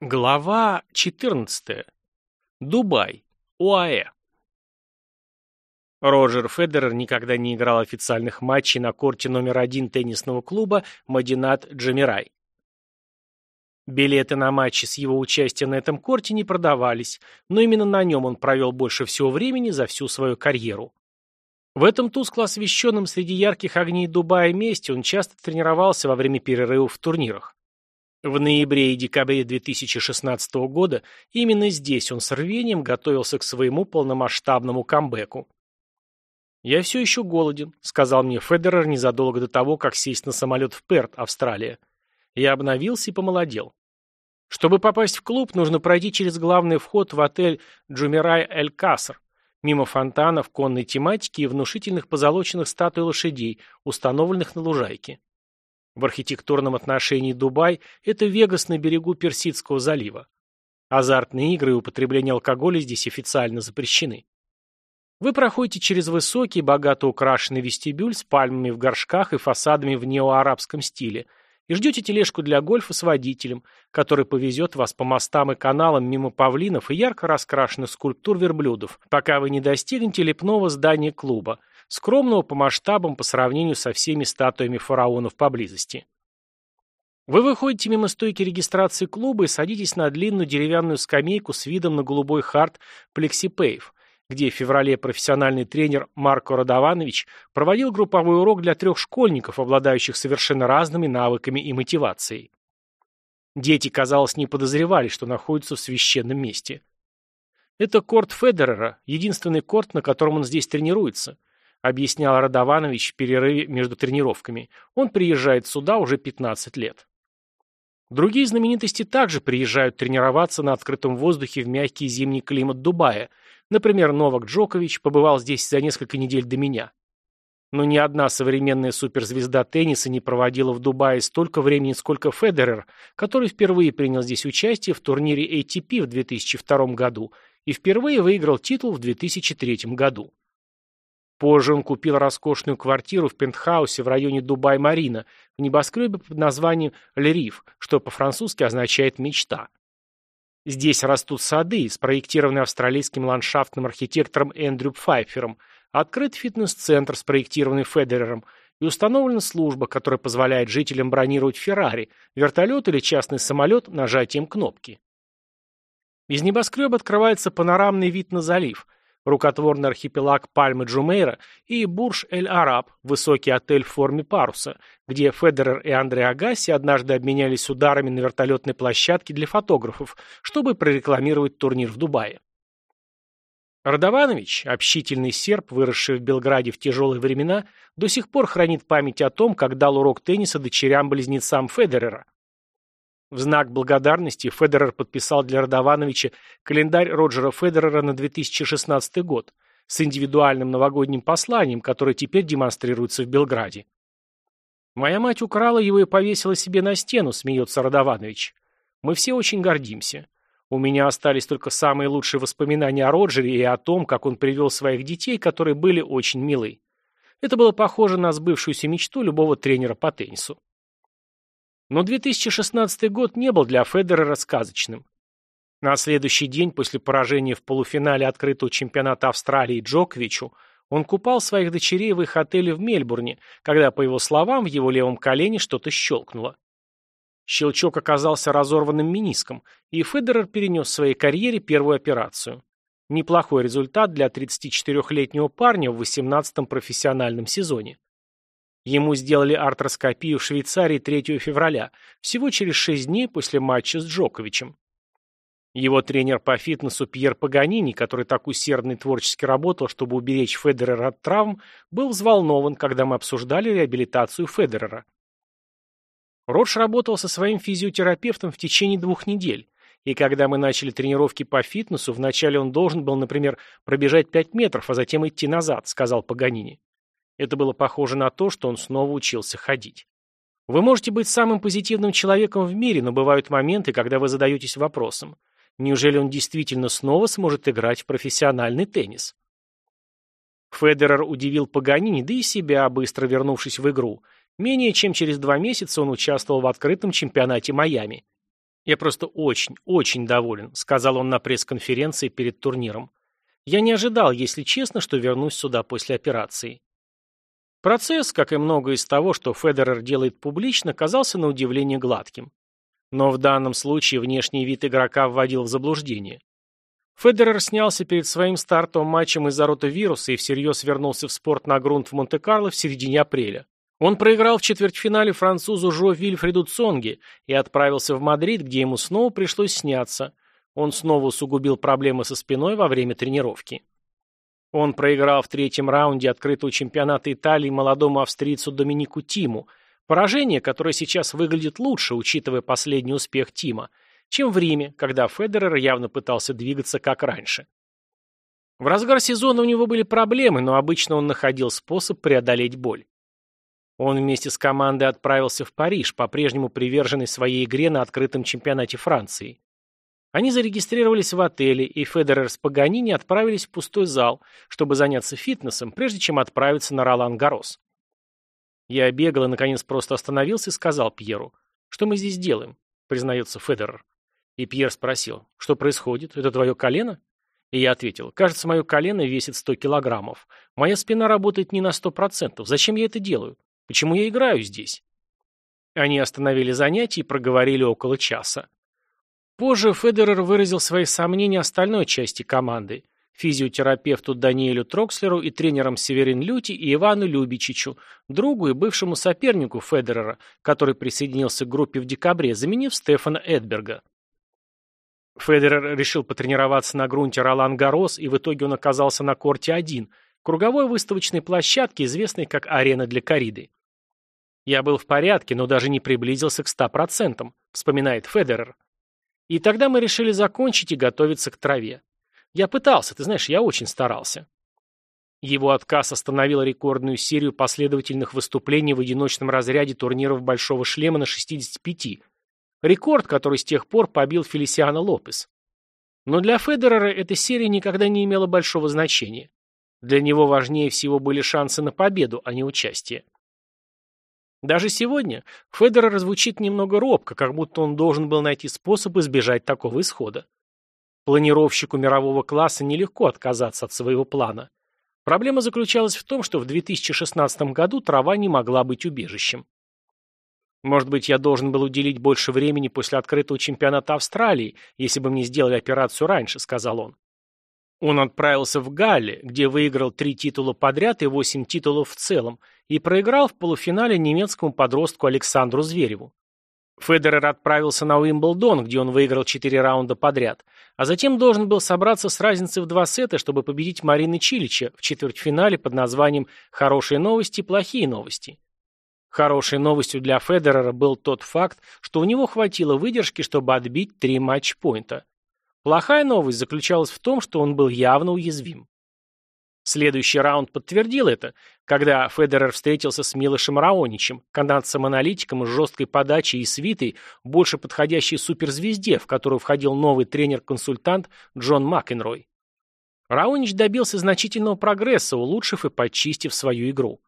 Глава 14. Дубай. ОАЭ. Роджер Федерер никогда не играл официальных матчей на корте номер один теннисного клуба Мадинат Джамирай. Билеты на матчи с его участием на этом корте не продавались, но именно на нем он провел больше всего времени за всю свою карьеру. В этом тускло освещенном среди ярких огней Дубая месте он часто тренировался во время перерывов в турнирах. В ноябре и декабре 2016 года именно здесь он с рвением готовился к своему полномасштабному камбэку. «Я все еще голоден», — сказал мне Федерер незадолго до того, как сесть на самолет в Перт, Австралия. Я обновился и помолодел. Чтобы попасть в клуб, нужно пройти через главный вход в отель Джумирай Эль Каср, мимо фонтанов, конной тематики и внушительных позолоченных статуй лошадей, установленных на лужайке. В архитектурном отношении Дубай – это Вегас на берегу Персидского залива. Азартные игры и употребление алкоголя здесь официально запрещены. Вы проходите через высокий, богато украшенный вестибюль с пальмами в горшках и фасадами в неоарабском стиле и ждете тележку для гольфа с водителем, который повезет вас по мостам и каналам мимо павлинов и ярко раскрашенных скульптур верблюдов, пока вы не достигнете лепного здания клуба, скромного по масштабам по сравнению со всеми статуями фараонов поблизости. Вы выходите мимо стойки регистрации клуба и садитесь на длинную деревянную скамейку с видом на голубой hard Plexipave, где в феврале профессиональный тренер Марко Радованович проводил групповой урок для трех школьников, обладающих совершенно разными навыками и мотивацией. Дети, казалось, не подозревали, что находятся в священном месте. Это корт Федерера, единственный корт, на котором он здесь тренируется – объяснял Радованович в перерыве между тренировками. Он приезжает сюда уже 15 лет. Другие знаменитости также приезжают тренироваться на открытом воздухе в мягкий зимний климат Дубая. Например, Новак Джокович побывал здесь за несколько недель до меня. Но ни одна современная суперзвезда тенниса не проводила в Дубае столько времени, сколько Федерер, который впервые принял здесь участие в турнире ATP в 2002 году и впервые выиграл титул в 2003 году. Позже он купил роскошную квартиру в пентхаусе в районе Дубай-Марина, в небоскребе под названием «Лериф», что по-французски означает «мечта». Здесь растут сады, спроектированные австралийским ландшафтным архитектором Эндрю Пфайфером, открыт фитнес-центр, спроектированный Федерером, и установлена служба, которая позволяет жителям бронировать Феррари, вертолет или частный самолет нажатием кнопки. Из небоскреба открывается панорамный вид на залив – рукотворный архипелаг Пальмы Джумейра и Бурж-эль-Араб, высокий отель в форме паруса, где Федерер и Андре Агаси однажды обменялись ударами на вертолетной площадке для фотографов, чтобы прорекламировать турнир в Дубае. Радованович, общительный серб, выросший в Белграде в тяжелые времена, до сих пор хранит память о том, как дал урок тенниса дочерям-близнецам Федерера. В знак благодарности Федерер подписал для Радовановича календарь Роджера Федерера на 2016 год с индивидуальным новогодним посланием, которое теперь демонстрируется в Белграде. «Моя мать украла его и повесила себе на стену», — смеется Радованович. «Мы все очень гордимся. У меня остались только самые лучшие воспоминания о Роджере и о том, как он привел своих детей, которые были очень милы. Это было похоже на сбывшуюся мечту любого тренера по теннису. Но 2016 год не был для Федерера сказочным. На следующий день после поражения в полуфинале открытого чемпионата Австралии Джоковичу он купал своих дочерей в их отеле в Мельбурне, когда, по его словам, в его левом колене что-то щелкнуло. Щелчок оказался разорванным мениском, и Федерер перенес в своей карьере первую операцию. Неплохой результат для 34-летнего парня в 18-м профессиональном сезоне. Ему сделали артроскопию в Швейцарии 3 февраля, всего через 6 дней после матча с Джоковичем. Его тренер по фитнесу Пьер Паганини, который так усердно и творчески работал, чтобы уберечь Федерера от травм, был взволнован, когда мы обсуждали реабилитацию Федерера. Родж работал со своим физиотерапевтом в течение двух недель, и когда мы начали тренировки по фитнесу, вначале он должен был, например, пробежать 5 метров, а затем идти назад, сказал Паганини. Это было похоже на то, что он снова учился ходить. Вы можете быть самым позитивным человеком в мире, но бывают моменты, когда вы задаетесь вопросом, неужели он действительно снова сможет играть в профессиональный теннис? Федерер удивил Паганини, да и себя, быстро вернувшись в игру. Менее чем через два месяца он участвовал в открытом чемпионате Майами. «Я просто очень, очень доволен», — сказал он на пресс-конференции перед турниром. «Я не ожидал, если честно, что вернусь сюда после операции». Процесс, как и многое из того, что Федерер делает публично, казался на удивление гладким. Но в данном случае внешний вид игрока вводил в заблуждение. Федерер снялся перед своим стартовым матчем из-за ротавируса и всерьез вернулся в спорт на грунт в Монте-Карло в середине апреля. Он проиграл в четвертьфинале французу Жо Вильфреду Цонге и отправился в Мадрид, где ему снова пришлось сняться. Он снова усугубил проблемы со спиной во время тренировки. Он проиграл в третьем раунде открытого чемпионата Италии молодому австрийцу Доминику Тиму, поражение, которое сейчас выглядит лучше, учитывая последний успех Тима, чем в Риме, когда Федерер явно пытался двигаться как раньше. В разгар сезона у него были проблемы, но обычно он находил способ преодолеть боль. Он вместе с командой отправился в Париж, по-прежнему приверженный своей игре на открытом чемпионате Франции. Они зарегистрировались в отеле, и Федерер с Паганини отправились в пустой зал, чтобы заняться фитнесом, прежде чем отправиться на Ролан-Гарос. Я бегал и, наконец, просто остановился и сказал Пьеру, «Что мы здесь делаем?» — признается Федерер. И Пьер спросил, «Что происходит? Это твое колено?» И я ответил, «Кажется, мое колено весит 100 килограммов. Моя спина работает не на 100%. Зачем я это делаю? Почему я играю здесь? Они остановили занятия и проговорили около часа. Позже Федерер выразил свои сомнения остальной части команды – физиотерапевту Даниэлю Трокслеру и тренерам Северин Люти и Ивану Любичичу, другу и бывшему сопернику Федерера, который присоединился к группе в декабре, заменив Стефана Эдберга. Федерер решил потренироваться на грунте Ролан Гарос, и в итоге он оказался на корте один, круговой выставочной площадке, известной как арена для кориды. Я был в порядке, но даже не приблизился к 100%, вспоминает Федерер. И тогда мы решили закончить и готовиться к траве. Я пытался, ты знаешь, я очень старался. Его отказ остановил рекордную серию последовательных выступлений в одиночном разряде турниров Большого шлема на 65. Рекорд, который с тех пор побил Фелисиано Лопес. Но для Федерера эта серия никогда не имела большого значения. Для него важнее всего были шансы на победу, а не участие. Даже сегодня Федерер звучит немного робко, как будто он должен был найти способ избежать такого исхода. Планировщику мирового класса нелегко отказаться от своего плана. Проблема заключалась в том, что в 2016 году трава не могла быть убежищем. Может быть, я должен был уделить больше времени после открытого чемпионата Австралии, если бы мне сделали операцию раньше, сказал он. Он отправился в Галли, где выиграл три титула подряд и восемь титулов в целом, и проиграл в полуфинале немецкому подростку Александру Звереву. Федерер отправился на Уимблдон, где он выиграл четыре раунда подряд, а затем должен был собраться с разницей в два сета, чтобы победить Марины Чилича в четвертьфинале под названием «Хорошие новости, плохие новости». Хорошей новостью для Федерера был тот факт, что у него хватило выдержки, чтобы отбить три матч-пойнта. Плохая новость заключалась в том, что он был явно уязвим. Следующий раунд подтвердил это, когда Федерер встретился с Милошем Раоничем, канадцем-аналитиком с жесткой подачей и свитой, больше подходящей суперзвезде, в которую входил новый тренер-консультант Джон Макенрой. Раонич добился значительного прогресса, улучшив и почистив свою игру.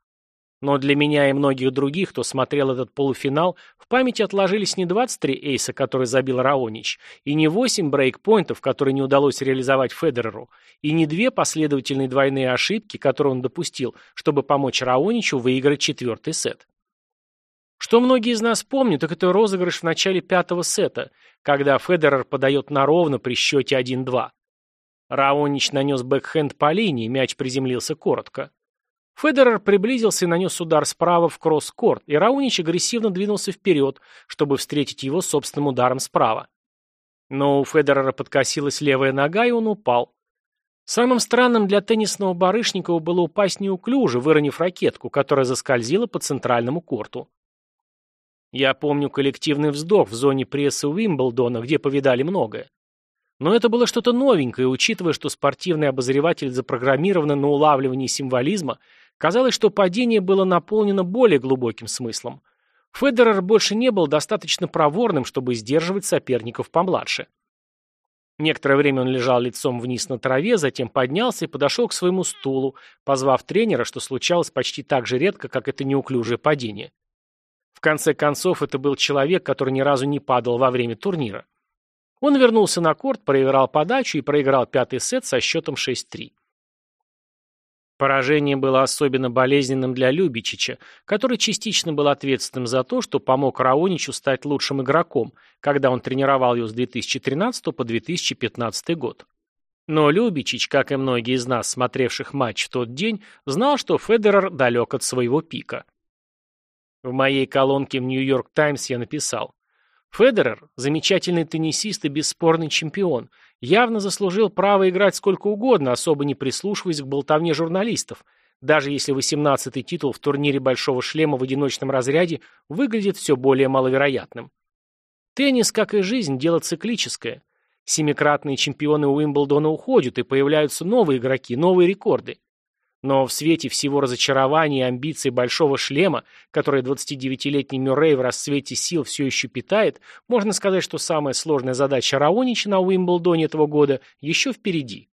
Но для меня и многих других, кто смотрел этот полуфинал, в памяти отложились не 23 эйса, которые забил Раонич, и не 8 брейкпоинтов, которые не удалось реализовать Федереру, и не две последовательные двойные ошибки, которые он допустил, чтобы помочь Раоничу выиграть четвертый сет. Что многие из нас помнят, так это розыгрыш в начале пятого сета, когда Федерер подает на ровно при счете 1-2. Раонич нанес бэкхенд по линии, мяч приземлился коротко. Федерер приблизился и нанес удар справа в кросс-корт, и Раунич агрессивно двинулся вперед, чтобы встретить его собственным ударом справа. Но у Федерера подкосилась левая нога, и он упал. Самым странным для теннисного Барышникова было упасть неуклюже, выронив ракетку, которая заскользила по центральному корту. Я помню коллективный вздох в зоне прессы Уимблдона, где повидали многое. Но это было что-то новенькое, учитывая, что спортивный обозреватель запрограммирован на улавливание символизма, казалось, что падение было наполнено более глубоким смыслом. Федерер больше не был достаточно проворным, чтобы сдерживать соперников помладше. Некоторое время он лежал лицом вниз на траве, затем поднялся и подошел к своему стулу, позвав тренера, что случалось почти так же редко, как это неуклюжее падение. В конце концов, это был человек, который ни разу не падал во время турнира. Он вернулся на корт, проиграл подачу и проиграл пятый сет со счетом 6-3. Поражение было особенно болезненным для Любичича, который частично был ответственным за то, что помог Раоничу стать лучшим игроком, когда он тренировал его с 2013 по 2015 год. Но Любичич, как и многие из нас, смотревших матч в тот день, знал, что Федерер далек от своего пика. В моей колонке в «Нью-Йорк Таймс» я написал Федерер – замечательный теннисист и бесспорный чемпион. Явно заслужил право играть сколько угодно, особо не прислушиваясь к болтовне журналистов, даже если 18-й титул в турнире «Большого шлема» в одиночном разряде выглядит все более маловероятным. Теннис, как и жизнь, дело циклическое. Семикратные чемпионы Уимблдона уходят, и появляются новые игроки, новые рекорды. Но в свете всего разочарования и амбиций большого шлема, который 29-летний Мюррей в расцвете сил все еще питает, можно сказать, что самая сложная задача Раонича на Уимблдоне этого года еще впереди.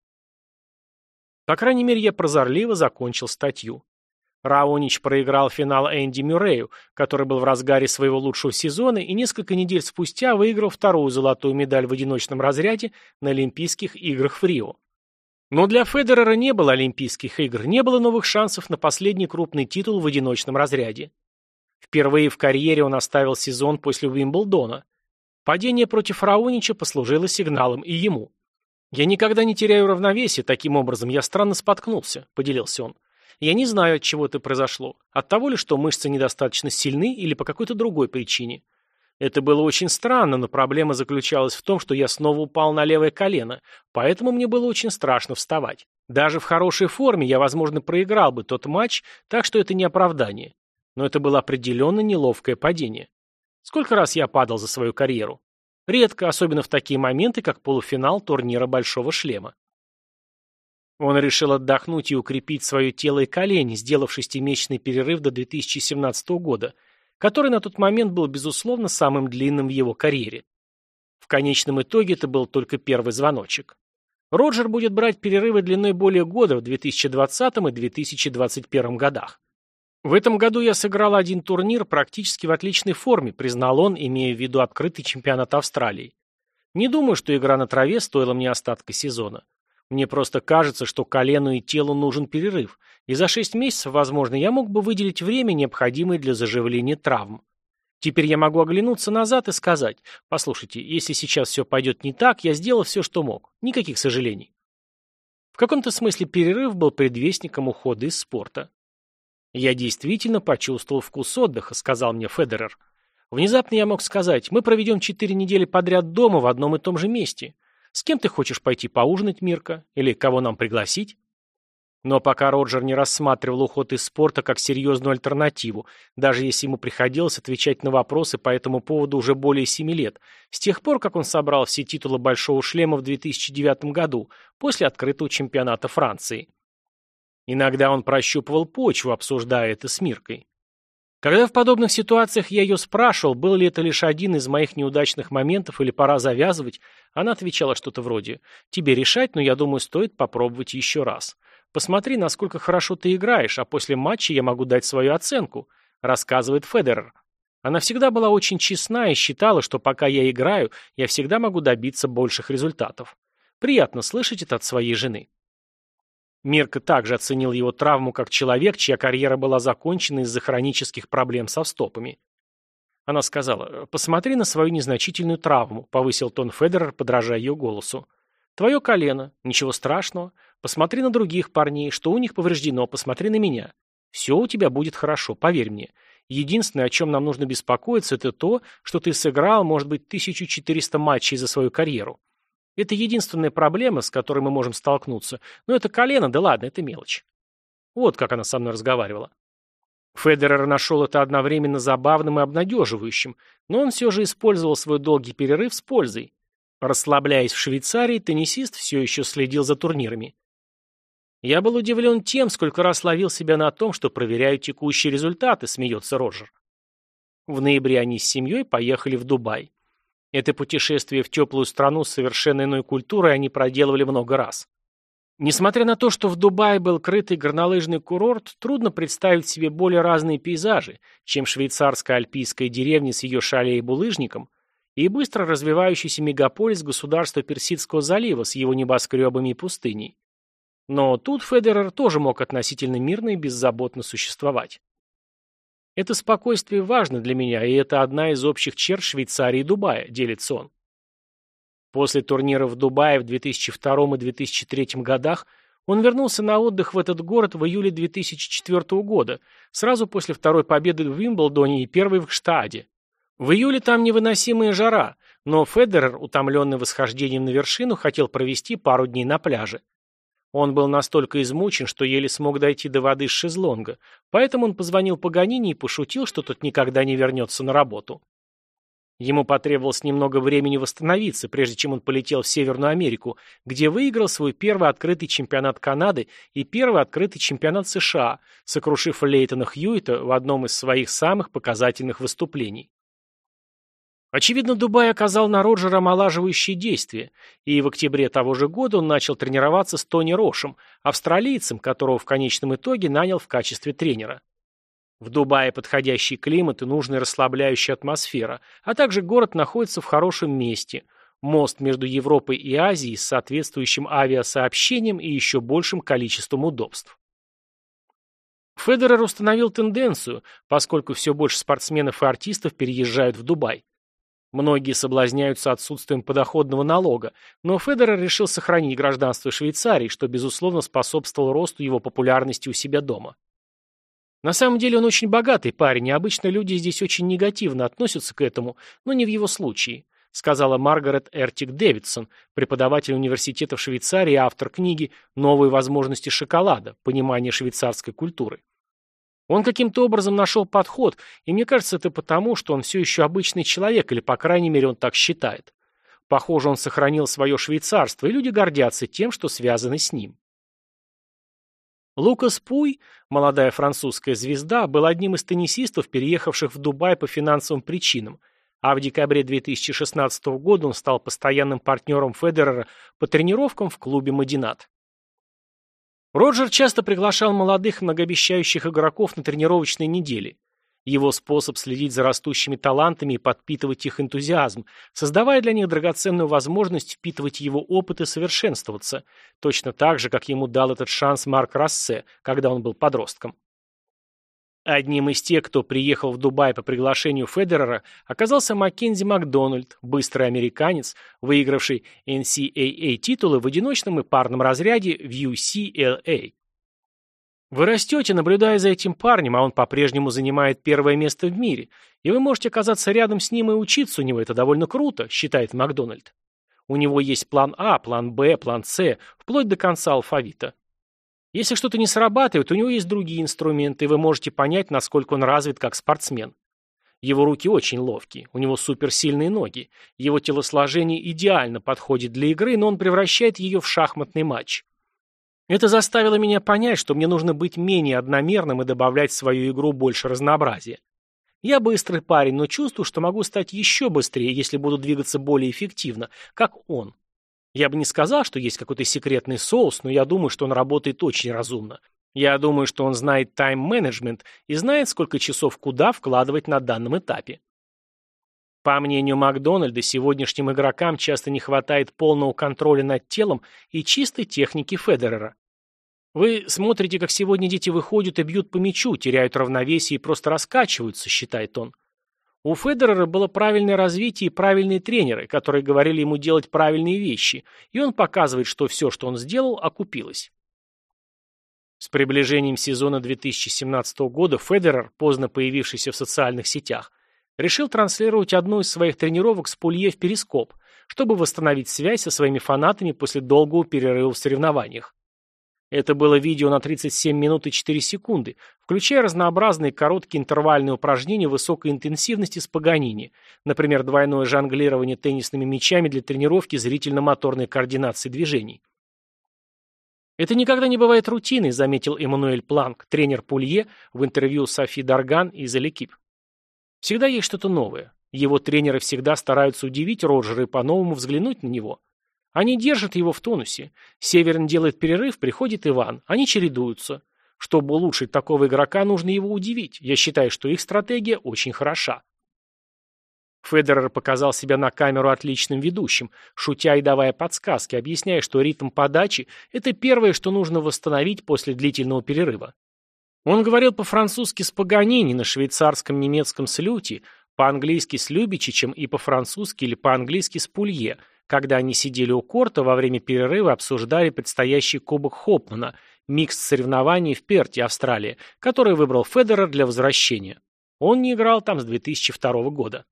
По крайней мере, я прозорливо закончил статью. Раонич проиграл финал Энди Мюррею, который был в разгаре своего лучшего сезона и несколько недель спустя выиграл вторую золотую медаль в одиночном разряде на Олимпийских играх в Рио. Но для Федерера не было Олимпийских игр, не было новых шансов на последний крупный титул в одиночном разряде. Впервые в карьере он оставил сезон после Уимблдона. Падение против Раунича послужило сигналом и ему. «Я никогда не теряю равновесие, таким образом я странно споткнулся», — поделился он. «Я не знаю, от чего это произошло. От того ли, что мышцы недостаточно сильны или по какой-то другой причине. Это было очень странно, но проблема заключалась в том, что я снова упал на левое колено, поэтому мне было очень страшно вставать. Даже в хорошей форме я, возможно, проиграл бы тот матч, так что это не оправдание. Но это было определенно неловкое падение. Сколько раз я падал за свою карьеру? Редко, особенно в такие моменты, как полуфинал турнира «Большого шлема». Он решил отдохнуть и укрепить свое тело и колени, сделав шестимесячный перерыв до 2017 года – который на тот момент был, безусловно, самым длинным в его карьере. В конечном итоге это был только первый звоночек. Роджер будет брать перерывы длиной более года в 2020 и 2021 годах. В этом году я сыграл один турнир практически в отличной форме, признал он, имея в виду открытый чемпионат Австралии. Не думаю, что игра на траве стоила мне остатка сезона. Мне просто кажется, что колену и телу нужен перерыв, и за шесть месяцев, возможно, я мог бы выделить время, необходимое для заживления травм. Теперь я могу оглянуться назад и сказать, послушайте, если сейчас все пойдет не так, я сделал все, что мог. Никаких сожалений. В каком-то смысле перерыв был предвестником ухода из спорта. «Я действительно почувствовал вкус отдыха», — сказал мне Федерер. Внезапно я мог сказать, мы проведем четыре недели подряд дома в одном и том же месте. С кем ты хочешь пойти поужинать, Мирка? Или кого нам пригласить? Но пока Роджер не рассматривал уход из спорта как серьезную альтернативу, даже если ему приходилось отвечать на вопросы по этому поводу уже более семи лет, с тех пор, как он собрал все титулы «Большого шлема» в 2009 году, после открытого чемпионата Франции. Иногда он прощупывал почву, обсуждая это с Миркой. Когда в подобных ситуациях я ее спрашивал, был ли это лишь один из моих неудачных моментов или пора завязывать, она отвечала что-то вроде «Тебе решать, но я думаю, стоит попробовать еще раз. Посмотри, насколько хорошо ты играешь, а после матча я могу дать свою оценку», рассказывает Федерер. Она всегда была очень честна и считала, что пока я играю, я всегда могу добиться больших результатов. Приятно слышать это от своей жены. Мирка также оценил его травму как человек, чья карьера была закончена из-за хронических проблем со стопами. Она сказала, «Посмотри на свою незначительную травму», — повысил тон Федерер, подражая ее голосу. «Твое колено. Ничего страшного. Посмотри на других парней, что у них повреждено, посмотри на меня. Все у тебя будет хорошо, поверь мне. Единственное, о чем нам нужно беспокоиться, это то, что ты сыграл, может быть, 1400 матчей за свою карьеру. Это единственная проблема, с которой мы можем столкнуться. Но это колено, да ладно, это мелочь. Вот как она со мной разговаривала. Федерер нашел это одновременно забавным и обнадеживающим, но он все же использовал свой долгий перерыв с пользой. Расслабляясь в Швейцарии, теннисист все еще следил за турнирами. Я был удивлен тем, сколько раз ловил себя на том, что проверяю текущие результаты, смеется Роджер. В ноябре они с семьей поехали в Дубай. Это путешествие в теплую страну с совершенно иной культурой они проделывали много раз. Несмотря на то, что в Дубае был крытый горнолыжный курорт, трудно представить себе более разные пейзажи, чем швейцарская альпийская деревня с ее шале и булыжником, и быстро развивающийся мегаполис государства Персидского залива с его небоскребами и пустыней. Но тут Федерер тоже мог относительно мирно и беззаботно существовать. Это спокойствие важно для меня, и это одна из общих черт Швейцарии и Дубая, делится он. После турнира в Дубае в 2002 и 2003 годах он вернулся на отдых в этот город в июле 2004 года, сразу после второй победы в Вимблдоне и первой в Штаде. В июле там невыносимая жара, но Федерер, утомленный восхождением на вершину, хотел провести пару дней на пляже. Он был настолько измучен, что еле смог дойти до воды с шезлонга, поэтому он позвонил Паганини и пошутил, что тот никогда не вернется на работу. Ему потребовалось немного времени восстановиться, прежде чем он полетел в Северную Америку, где выиграл свой первый открытый чемпионат Канады и первый открытый чемпионат США, сокрушив Лейтона Хьюита в одном из своих самых показательных выступлений. Очевидно, Дубай оказал на Роджера омолаживающее действие, и в октябре того же года он начал тренироваться с Тони Рошем, австралийцем, которого в конечном итоге нанял в качестве тренера. В Дубае подходящий климат и нужная расслабляющая атмосфера, а также город находится в хорошем месте. Мост между Европой и Азией с соответствующим авиасообщением и еще большим количеством удобств. Федерер установил тенденцию, поскольку все больше спортсменов и артистов переезжают в Дубай. Многие соблазняются отсутствием подоходного налога, но Федерер решил сохранить гражданство Швейцарии, что, безусловно, способствовало росту его популярности у себя дома. На самом деле он очень богатый парень, и обычно люди здесь очень негативно относятся к этому, но не в его случае, сказала Маргарет Эртик Дэвидсон, преподаватель университета в Швейцарии и автор книги «Новые возможности шоколада. Понимание швейцарской культуры». Он каким-то образом нашел подход, и мне кажется, это потому, что он все еще обычный человек, или, по крайней мере, он так считает. Похоже, он сохранил свое швейцарство, и люди гордятся тем, что связаны с ним. Лукас Пуй, молодая французская звезда, был одним из теннисистов, переехавших в Дубай по финансовым причинам, а в декабре 2016 года он стал постоянным партнером Федерера по тренировкам в клубе «Мадинат». Роджер часто приглашал молодых многообещающих игроков на тренировочные недели. Его способ следить за растущими талантами и подпитывать их энтузиазм, создавая для них драгоценную возможность впитывать его опыт и совершенствоваться, точно так же, как ему дал этот шанс Марк Рассе, когда он был подростком. Одним из тех, кто приехал в Дубай по приглашению Федерера, оказался Маккензи Макдональд, быстрый американец, выигравший NCAA титулы в одиночном и парном разряде в UCLA. Вы растете, наблюдая за этим парнем, а он по-прежнему занимает первое место в мире, и вы можете оказаться рядом с ним и учиться у него, это довольно круто, считает Макдональд. У него есть план А, план Б, план С, вплоть до конца алфавита. Если что-то не срабатывает, у него есть другие инструменты, и вы можете понять, насколько он развит как спортсмен. Его руки очень ловкие, у него суперсильные ноги. Его телосложение идеально подходит для игры, но он превращает ее в шахматный матч. Это заставило меня понять, что мне нужно быть менее одномерным и добавлять в свою игру больше разнообразия. Я быстрый парень, но чувствую, что могу стать еще быстрее, если буду двигаться более эффективно, как он. Я бы не сказал, что есть какой-то секретный соус, но я думаю, что он работает очень разумно. Я думаю, что он знает тайм-менеджмент и знает, сколько часов куда вкладывать на данном этапе. По мнению Макдональда, сегодняшним игрокам часто не хватает полного контроля над телом и чистой техники Федерера. Вы смотрите, как сегодня дети выходят и бьют по мячу, теряют равновесие и просто раскачиваются, считает он. У Федерера было правильное развитие и правильные тренеры, которые говорили ему делать правильные вещи, и он показывает, что все, что он сделал, окупилось. С приближением сезона 2017 года Федерер, поздно появившийся в социальных сетях, решил транслировать одну из своих тренировок с Пулье в перископ, чтобы восстановить связь со своими фанатами после долгого перерыва в соревнованиях. Это было видео на 37 минут и 4 секунды, включая разнообразные короткие интервальные упражнения высокой интенсивности с Паганини, например, двойное жонглирование теннисными мячами для тренировки зрительно-моторной координации движений. «Это никогда не бывает рутиной», заметил Эммануэль Планк, тренер Пулье, в интервью Софи Дарган из «Элекип». «Всегда есть что-то новое. Его тренеры всегда стараются удивить Роджера и по-новому взглянуть на него». Они держат его в тонусе. Северн делает перерыв, приходит Иван. Они чередуются. Чтобы улучшить такого игрока, нужно его удивить. Я считаю, что их стратегия очень хороша. Федерер показал себя на камеру отличным ведущим, шутя и давая подсказки, объясняя, что ритм подачи – это первое, что нужно восстановить после длительного перерыва. Он говорил по-французски с Паганини, на швейцарском немецком с по-английски с Любичичем и по-французски или по-английски с Пулье, когда они сидели у корта во время перерыва обсуждали предстоящий кубок Хопмана, микс соревнований в Перте, Австралия, который выбрал Федерер для возвращения. Он не играл там с 2002 года.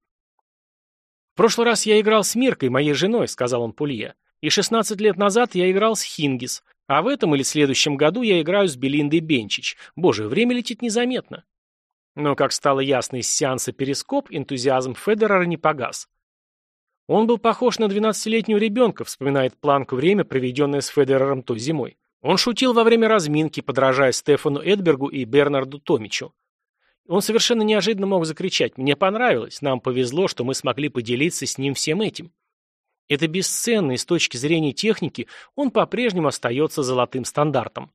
«В прошлый раз я играл с Миркой, моей женой», — сказал он Пулье. «И 16 лет назад я играл с Хингис, а в этом или следующем году я играю с Белиндой Бенчич. Боже, время летит незаметно». Но, как стало ясно из сеанса «Перископ», энтузиазм Федерера не погас. Он был похож на 12-летнего ребенка, вспоминает Планк время, проведенное с Федерером той зимой. Он шутил во время разминки, подражая Стефану Эдбергу и Бернарду Томичу. Он совершенно неожиданно мог закричать «Мне понравилось, нам повезло, что мы смогли поделиться с ним всем этим». Это бесценно, и с точки зрения техники он по-прежнему остается золотым стандартом.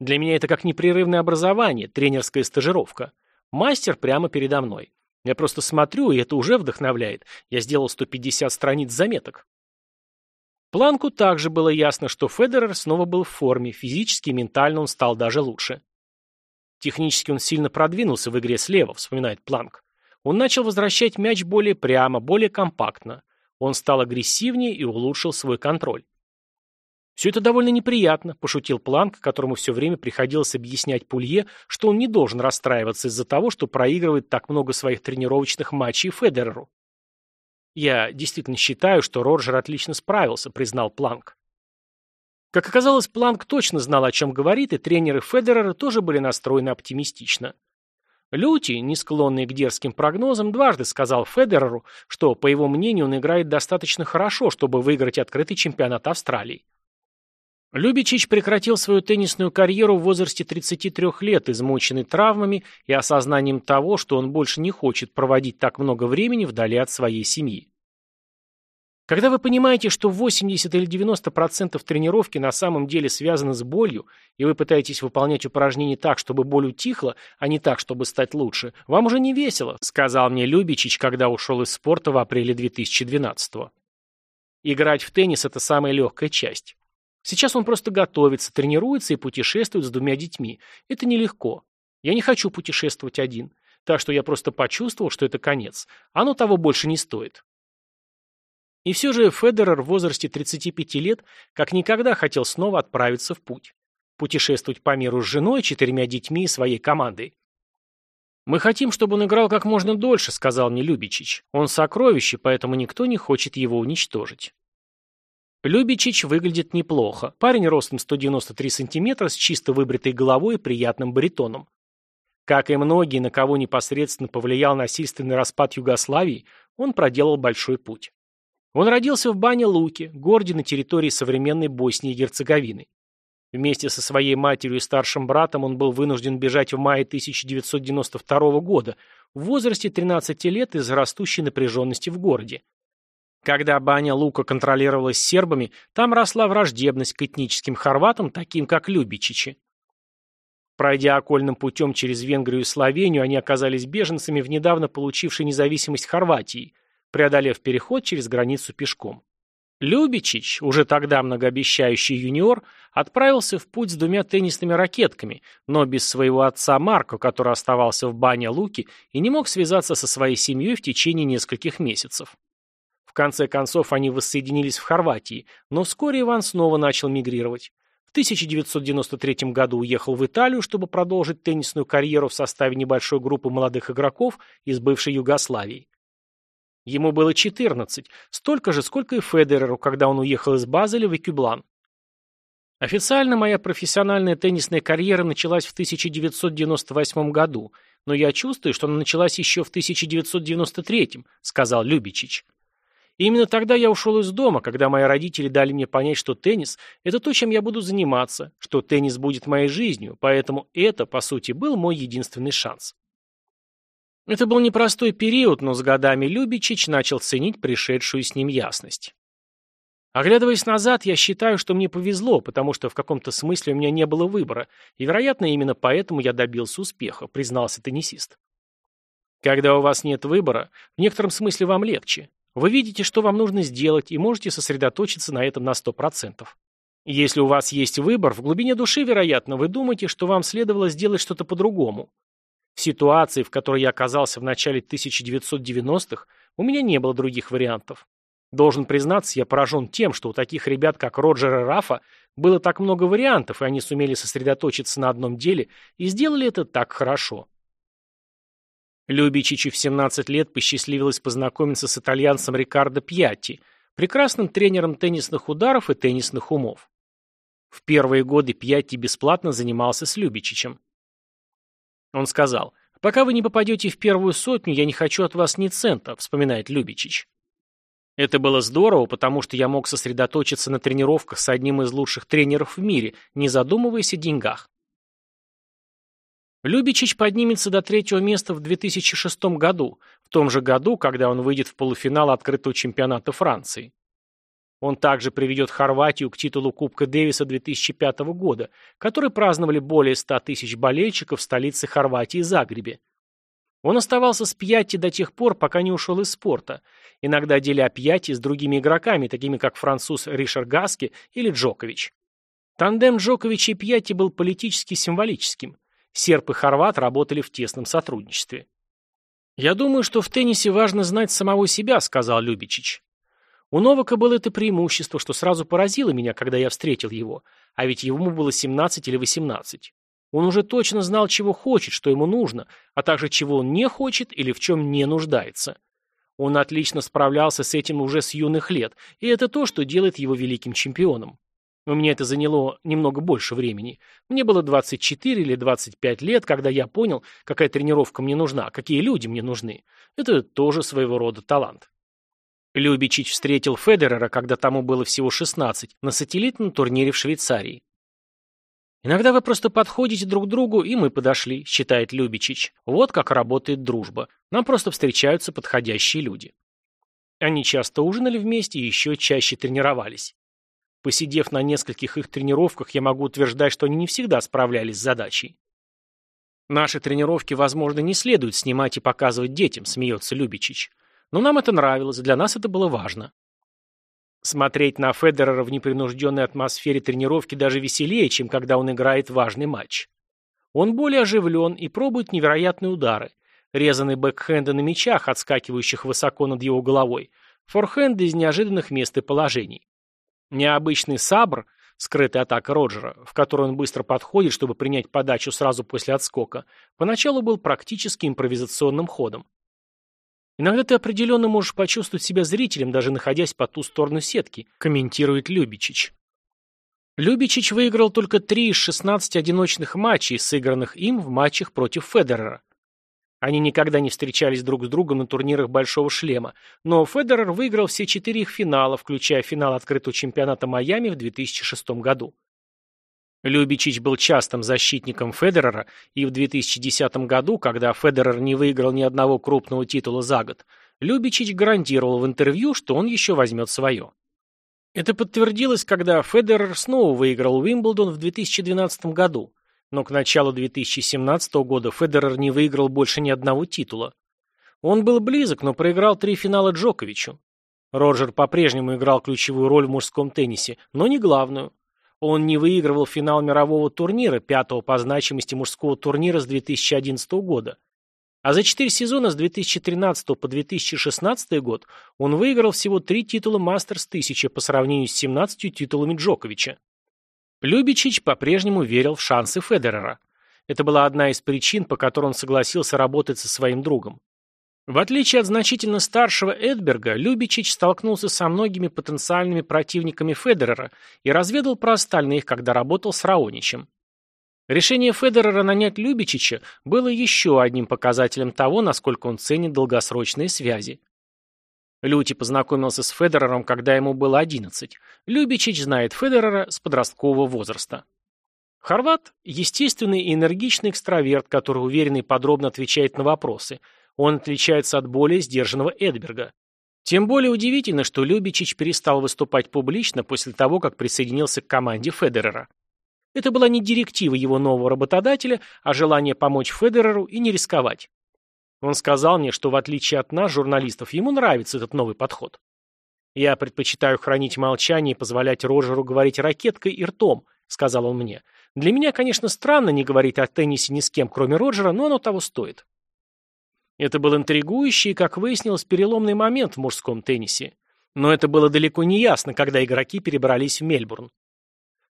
Для меня это как непрерывное образование, тренерская стажировка. Мастер прямо передо мной. Я просто смотрю, и это уже вдохновляет. Я сделал 150 страниц заметок. Планку также было ясно, что Федерер снова был в форме, физически и ментально он стал даже лучше. Технически он сильно продвинулся в игре слева, вспоминает Планк. Он начал возвращать мяч более прямо, более компактно. Он стал агрессивнее и улучшил свой контроль. «Все это довольно неприятно», – пошутил Планк, которому все время приходилось объяснять Пулье, что он не должен расстраиваться из-за того, что проигрывает так много своих тренировочных матчей Федереру. «Я действительно считаю, что Роджер отлично справился», – признал Планк. Как оказалось, Планк точно знал, о чем говорит, и тренеры Федерера тоже были настроены оптимистично. Люти, не склонный к дерзким прогнозам, дважды сказал Федереру, что, по его мнению, он играет достаточно хорошо, чтобы выиграть открытый чемпионат Австралии. Любичич прекратил свою теннисную карьеру в возрасте 33 лет, измученный травмами и осознанием того, что он больше не хочет проводить так много времени вдали от своей семьи. Когда вы понимаете, что 80 или 90% тренировки на самом деле связаны с болью, и вы пытаетесь выполнять упражнения так, чтобы боль утихла, а не так, чтобы стать лучше, вам уже не весело, сказал мне Любичич, когда ушел из спорта в апреле 2012 -го. Играть в теннис – это самая легкая часть. Сейчас он просто готовится, тренируется и путешествует с двумя детьми. Это нелегко. Я не хочу путешествовать один. Так что я просто почувствовал, что это конец. Оно того больше не стоит. И все же Федерер в возрасте 35 лет как никогда хотел снова отправиться в путь. Путешествовать по миру с женой, четырьмя детьми и своей командой. «Мы хотим, чтобы он играл как можно дольше», — сказал мне Любичич. «Он сокровище, поэтому никто не хочет его уничтожить». Любичич выглядит неплохо. Парень ростом 193 сантиметра, с чисто выбритой головой и приятным баритоном. Как и многие, на кого непосредственно повлиял насильственный распад Югославии, он проделал большой путь. Он родился в бане Луки, городе на территории современной Боснии и Герцеговины. Вместе со своей матерью и старшим братом он был вынужден бежать в мае 1992 года в возрасте 13 лет из-за растущей напряженности в городе. Когда баня Лука контролировалась сербами, там росла враждебность к этническим хорватам, таким как Любичичи. Пройдя окольным путем через Венгрию и Словению, они оказались беженцами в недавно получившей независимость Хорватии – преодолев переход через границу пешком. Любичич, уже тогда многообещающий юниор, отправился в путь с двумя теннисными ракетками, но без своего отца Марко, который оставался в бане Луки и не мог связаться со своей семьей в течение нескольких месяцев. Конце концов они воссоединились в Хорватии, но вскоре Иван снова начал мигрировать. В 1993 году уехал в Италию, чтобы продолжить теннисную карьеру в составе небольшой группы молодых игроков из бывшей Югославии. Ему было 14, столько же, сколько и Федереру, когда он уехал из Базеля в Экюблан. Официально моя профессиональная теннисная карьера началась в 1998 году, но я чувствую, что она началась еще в 1993, сказал Любичич. И именно тогда я ушел из дома, когда мои родители дали мне понять, что теннис – это то, чем я буду заниматься, что теннис будет моей жизнью, поэтому это, по сути, был мой единственный шанс. Это был непростой период, но с годами Любичич начал ценить пришедшую с ним ясность. Оглядываясь назад, я считаю, что мне повезло, потому что в каком-то смысле у меня не было выбора, и, вероятно, именно поэтому я добился успеха, признался теннисист. Когда у вас нет выбора, в некотором смысле вам легче. Вы видите, что вам нужно сделать, и можете сосредоточиться на этом на 100%. Если у вас есть выбор, в глубине души, вероятно, вы думаете, что вам следовало сделать что-то по-другому. В ситуации, в которой я оказался в начале 1990-х, у меня не было других вариантов. Должен признаться, я поражен тем, что у таких ребят, как Роджер и Рафа, было так много вариантов, и они сумели сосредоточиться на одном деле и сделали это так хорошо. Любичичу в 17 лет посчастливилось познакомиться с итальянцем Рикардо Пьятти, прекрасным тренером теннисных ударов и теннисных умов. В первые годы Пьятти бесплатно занимался с Любичичем. Он сказал, «Пока вы не попадете в первую сотню, я не хочу от вас ни цента», вспоминает Любичич. Это было здорово, потому что я мог сосредоточиться на тренировках с одним из лучших тренеров в мире, не задумываясь о деньгах. Любичич поднимется до третьего места в 2006 году, в том же году, когда он выйдет в полуфинал открытого чемпионата Франции. Он также приведет Хорватию к титулу Кубка Дэвиса 2005 года, который праздновали более 100 тысяч болельщиков в столице Хорватии Загребе. Он оставался с Пьятти до тех пор, пока не ушел из спорта, иногда деля Пьятти с другими игроками, такими как француз Ришар Гаски или Джокович. Тандем Джоковича и Пьятти был политически символическим. Серб и хорват работали в тесном сотрудничестве. «Я думаю, что в теннисе важно знать самого себя», — сказал Любичич. У Новака было это преимущество, что сразу поразило меня, когда я встретил его, а ведь ему было 17 или 18. Он уже точно знал, чего хочет, что ему нужно, а также чего он не хочет или в чем не нуждается. Он отлично справлялся с этим уже с юных лет, и это то, что делает его великим чемпионом. У меня это заняло немного больше времени. Мне было 24 или 25 лет, когда я понял, какая тренировка мне нужна, какие люди мне нужны. Это тоже своего рода талант. Любичич встретил Федерера, когда тому было всего 16, на сателлитном турнире в Швейцарии. «Иногда вы просто подходите друг к другу, и мы подошли», — считает Любичич. «Вот как работает дружба. Нам просто встречаются подходящие люди». Они часто ужинали вместе и еще чаще тренировались. Посидев на нескольких их тренировках, я могу утверждать, что они не всегда справлялись с задачей. Наши тренировки, возможно, не следует снимать и показывать детям, смеется Любичич. Но нам это нравилось, для нас это было важно. Смотреть на Федерера в непринужденной атмосфере тренировки даже веселее, чем когда он играет важный матч. Он более оживлен и пробует невероятные удары. Резанные бэкхенды на мячах, отскакивающих высоко над его головой. Форхенды из неожиданных мест и положений. Необычный сабр, скрытая атака Роджера, в которой он быстро подходит, чтобы принять подачу сразу после отскока, поначалу был практически импровизационным ходом. Иногда ты определенно можешь почувствовать себя зрителем, даже находясь по ту сторону сетки, комментирует Любичич. Любичич выиграл только 3 из 16 одиночных матчей, сыгранных им в матчах против Федерера. Они никогда не встречались друг с другом на турнирах Большого Шлема, но Федерер выиграл все четыре их финала, включая финал открытого чемпионата Майами в 2006 году. Любичич был частым защитником Федерера, и в 2010 году, когда Федерер не выиграл ни одного крупного титула за год, Любичич гарантировал в интервью, что он еще возьмет свое. Это подтвердилось, когда Федерер снова выиграл Уимблдон в 2012 году, но к началу 2017 года Федерер не выиграл больше ни одного титула. Он был близок, но проиграл три финала Джоковичу. Роджер по-прежнему играл ключевую роль в мужском теннисе, но не главную. Он не выигрывал финал мирового турнира, пятого по значимости мужского турнира с 2011 года. А за четыре сезона с 2013 по 2016 год он выиграл всего три титула Мастерс 1000 по сравнению с 17 титулами Джоковича. Любичич по-прежнему верил в шансы Федерера. Это была одна из причин, по которой он согласился работать со своим другом. В отличие от значительно старшего Эдберга, Любичич столкнулся со многими потенциальными противниками Федерера и разведал про остальных, когда работал с Раоничем. Решение Федерера нанять Любичича было еще одним показателем того, насколько он ценит долгосрочные связи. Люти познакомился с Федерером, когда ему было 11. Любичич знает Федерера с подросткового возраста. Хорват – естественный и энергичный экстраверт, который уверенно и подробно отвечает на вопросы. Он отличается от более сдержанного Эдберга. Тем более удивительно, что Любичич перестал выступать публично после того, как присоединился к команде Федерера. Это была не директива его нового работодателя, а желание помочь Федереру и не рисковать. Он сказал мне, что в отличие от нас, журналистов, ему нравится этот новый подход. «Я предпочитаю хранить молчание и позволять Роджеру говорить ракеткой и ртом», — сказал он мне. «Для меня, конечно, странно не говорить о теннисе ни с кем, кроме Роджера, но оно того стоит». Это был интригующий и, как выяснилось, переломный момент в мужском теннисе. Но это было далеко не ясно, когда игроки перебрались в Мельбурн.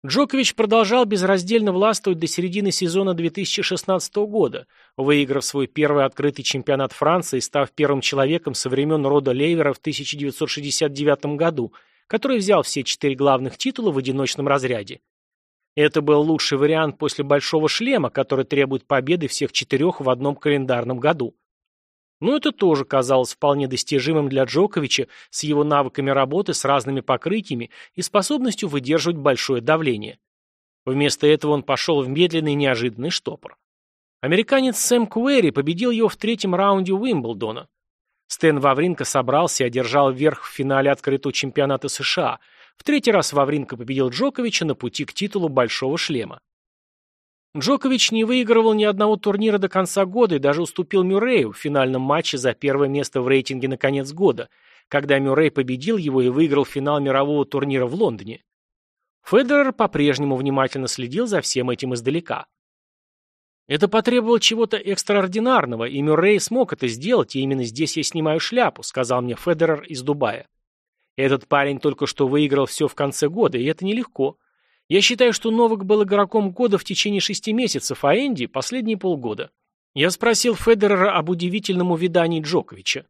Джокович продолжал безраздельно властвовать до середины сезона 2016 года, выиграв свой первый открытый чемпионат Франции став первым человеком со времен рода Лейвера в 1969 году, который взял все четыре главных титула в одиночном разряде. Это был лучший вариант после «Большого шлема», который требует победы всех четырех в одном календарном году. Но это тоже казалось вполне достижимым для Джоковича с его навыками работы с разными покрытиями и способностью выдерживать большое давление. Вместо этого он пошел в медленный неожиданный штопор. Американец Сэм Куэри победил его в третьем раунде Уимблдона. Стэн Вавринко собрался и одержал верх в финале открытого чемпионата США. В третий раз Вавринко победил Джоковича на пути к титулу «Большого шлема». Джокович не выигрывал ни одного турнира до конца года и даже уступил Мюррею в финальном матче за первое место в рейтинге на конец года, когда Мюррей победил его и выиграл финал мирового турнира в Лондоне. Федерер по-прежнему внимательно следил за всем этим издалека. Это потребовало чего-то экстраординарного, и Мюррей смог это сделать, и именно здесь я снимаю шляпу, сказал мне Федерер из Дубая. Этот парень только что выиграл все в конце года, и это нелегко. Я считаю, что Новак был игроком года в течение шести месяцев, а Энди – последние полгода. Я спросил Федерера об удивительном увидании Джоковича.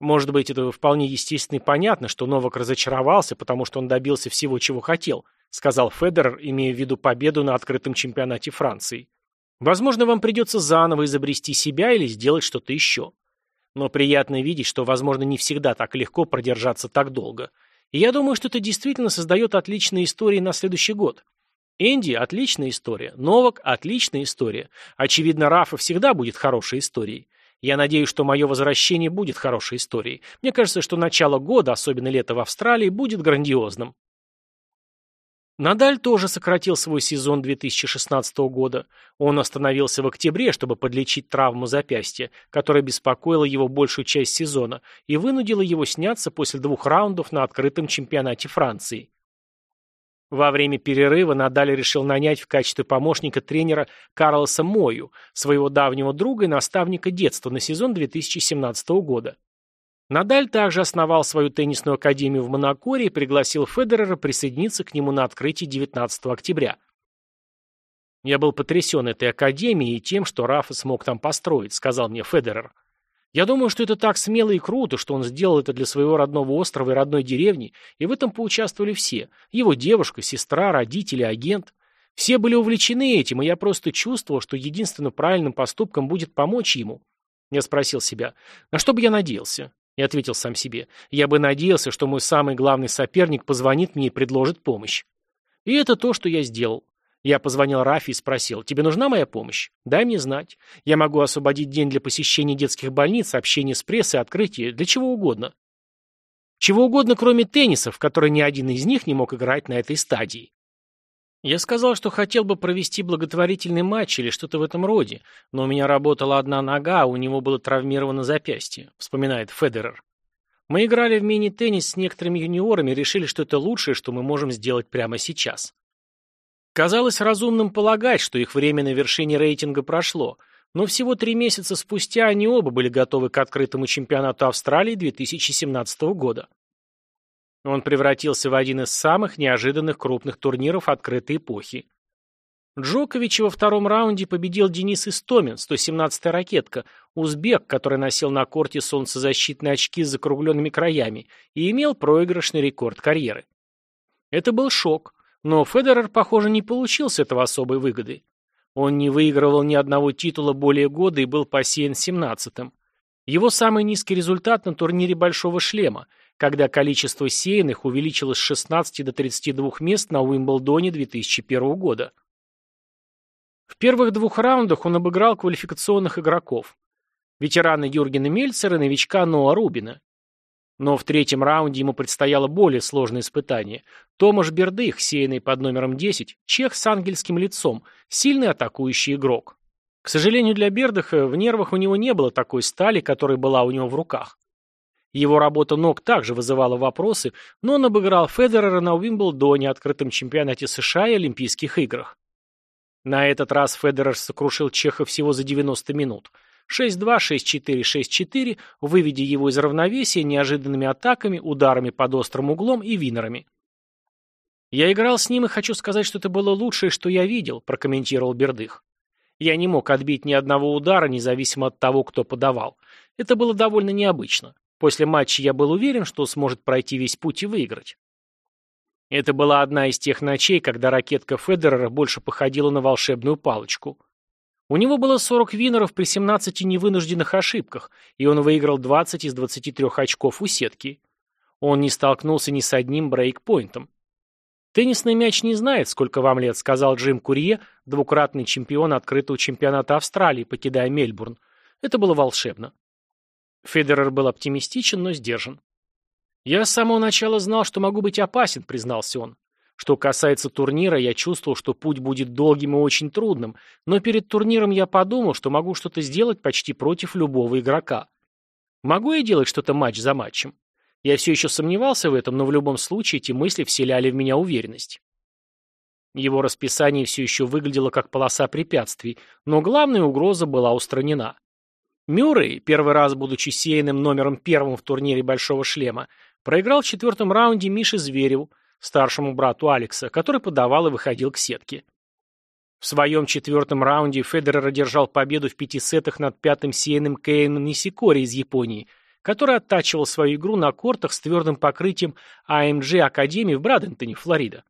Может быть, это вполне естественно и понятно, что Новак разочаровался, потому что он добился всего, чего хотел, сказал Федерер, имея в виду победу на открытом чемпионате Франции. Возможно, вам придется заново изобрести себя или сделать что-то еще. Но приятно видеть, что, возможно, не всегда так легко продержаться так долго – и я думаю, что это действительно создает отличные истории на следующий год. Энди – отличная история. Новак – отличная история. Очевидно, Рафа всегда будет хорошей историей. Я надеюсь, что мое возвращение будет хорошей историей. Мне кажется, что начало года, особенно лето в Австралии, будет грандиозным. Надаль тоже сократил свой сезон 2016 года. Он остановился в октябре, чтобы подлечить травму запястья, которая беспокоила его большую часть сезона, и вынудила его сняться после двух раундов на открытом чемпионате Франции. Во время перерыва Надаль решил нанять в качестве помощника тренера Карлоса Мою, своего давнего друга и наставника детства на сезон 2017 года. Надаль также основал свою теннисную академию в Монакоре и пригласил Федерера присоединиться к нему на открытии 19 октября. «Я был потрясен этой академией и тем, что Рафа смог там построить», — сказал мне Федерер. «Я думаю, что это так смело и круто, что он сделал это для своего родного острова и родной деревни, и в этом поучаствовали все. Его девушка, сестра, родители, агент. Все были увлечены этим, и я просто чувствовал, что единственным правильным поступком будет помочь ему». Я спросил себя, на что бы я надеялся? И ответил сам себе, я бы надеялся, что мой самый главный соперник позвонит мне и предложит помощь. И это то, что я сделал. Я позвонил Рафи и спросил, тебе нужна моя помощь? Дай мне знать. Я могу освободить день для посещения детских больниц, общения с прессой, открытия, для чего угодно. Чего угодно, кроме тенниса, в который ни один из них не мог играть на этой стадии. Я сказал, что хотел бы провести благотворительный матч или что-то в этом роде, но у меня работала одна нога, а у него было травмировано запястье, вспоминает Федерер. Мы играли в мини-теннис с некоторыми юниорами и решили, что это лучшее, что мы можем сделать прямо сейчас. Казалось разумным полагать, что их время на вершине рейтинга прошло, но всего три месяца спустя они оба были готовы к открытому чемпионату Австралии 2017 года. Он превратился в один из самых неожиданных крупных турниров открытой эпохи. Джокович во втором раунде победил Денис Истомин, 117-я ракетка, узбек, который носил на корте солнцезащитные очки с закругленными краями и имел проигрышный рекорд карьеры. Это был шок, но Федерер, похоже, не получил с этого особой выгоды. Он не выигрывал ни одного титула более года и был посеян 17-м. Его самый низкий результат на турнире «Большого шлема», когда количество сеянных увеличилось с 16 до 32 мест на Уимблдоне 2001 года. В первых двух раундах он обыграл квалификационных игроков. Ветерана Юргена Мельцера и новичка Ноа Рубина. Но в третьем раунде ему предстояло более сложное испытание. Томаш Бердых, сеянный под номером 10, чех с ангельским лицом, сильный атакующий игрок. К сожалению для Бердаха, в нервах у него не было такой стали, которая была у него в руках. Его работа ног также вызывала вопросы, но он обыграл Федерера на Уимблдоне, открытом чемпионате США и Олимпийских играх. На этот раз Федерер сокрушил Чеха всего за 90 минут. 6-2, 6-4, 6-4, выведя его из равновесия неожиданными атаками, ударами под острым углом и винерами. «Я играл с ним и хочу сказать, что это было лучшее, что я видел», прокомментировал Бердых. «Я не мог отбить ни одного удара, независимо от того, кто подавал. Это было довольно необычно. После матча я был уверен, что сможет пройти весь путь и выиграть». Это была одна из тех ночей, когда ракетка Федерера больше походила на волшебную палочку. У него было 40 винеров при 17 невынужденных ошибках, и он выиграл 20 из 23 очков у сетки. Он не столкнулся ни с одним брейкпоинтом. «Теннисный мяч не знает, сколько вам лет», — сказал Джим Курье, двукратный чемпион открытого чемпионата Австралии, покидая Мельбурн. Это было волшебно. Федерер был оптимистичен, но сдержан. «Я с самого начала знал, что могу быть опасен», — признался он. Что касается турнира, я чувствовал, что путь будет долгим и очень трудным, но перед турниром я подумал, что могу что-то сделать почти против любого игрока. Могу я делать что-то матч за матчем? Я все еще сомневался в этом, но в любом случае эти мысли вселяли в меня уверенность. Его расписание все еще выглядело как полоса препятствий, но главная угроза была устранена. Мюррей, первый раз будучи сеянным номером первым в турнире «Большого шлема», Проиграл в четвертом раунде Мише Звереву, старшему брату Алекса, который подавал и выходил к сетке. В своем четвертом раунде Федерер одержал победу в пяти сетах над пятым сеянным Кейном Нисикори из Японии, который оттачивал свою игру на кортах с твердым покрытием AMG а Академии в Брадентоне, Флорида.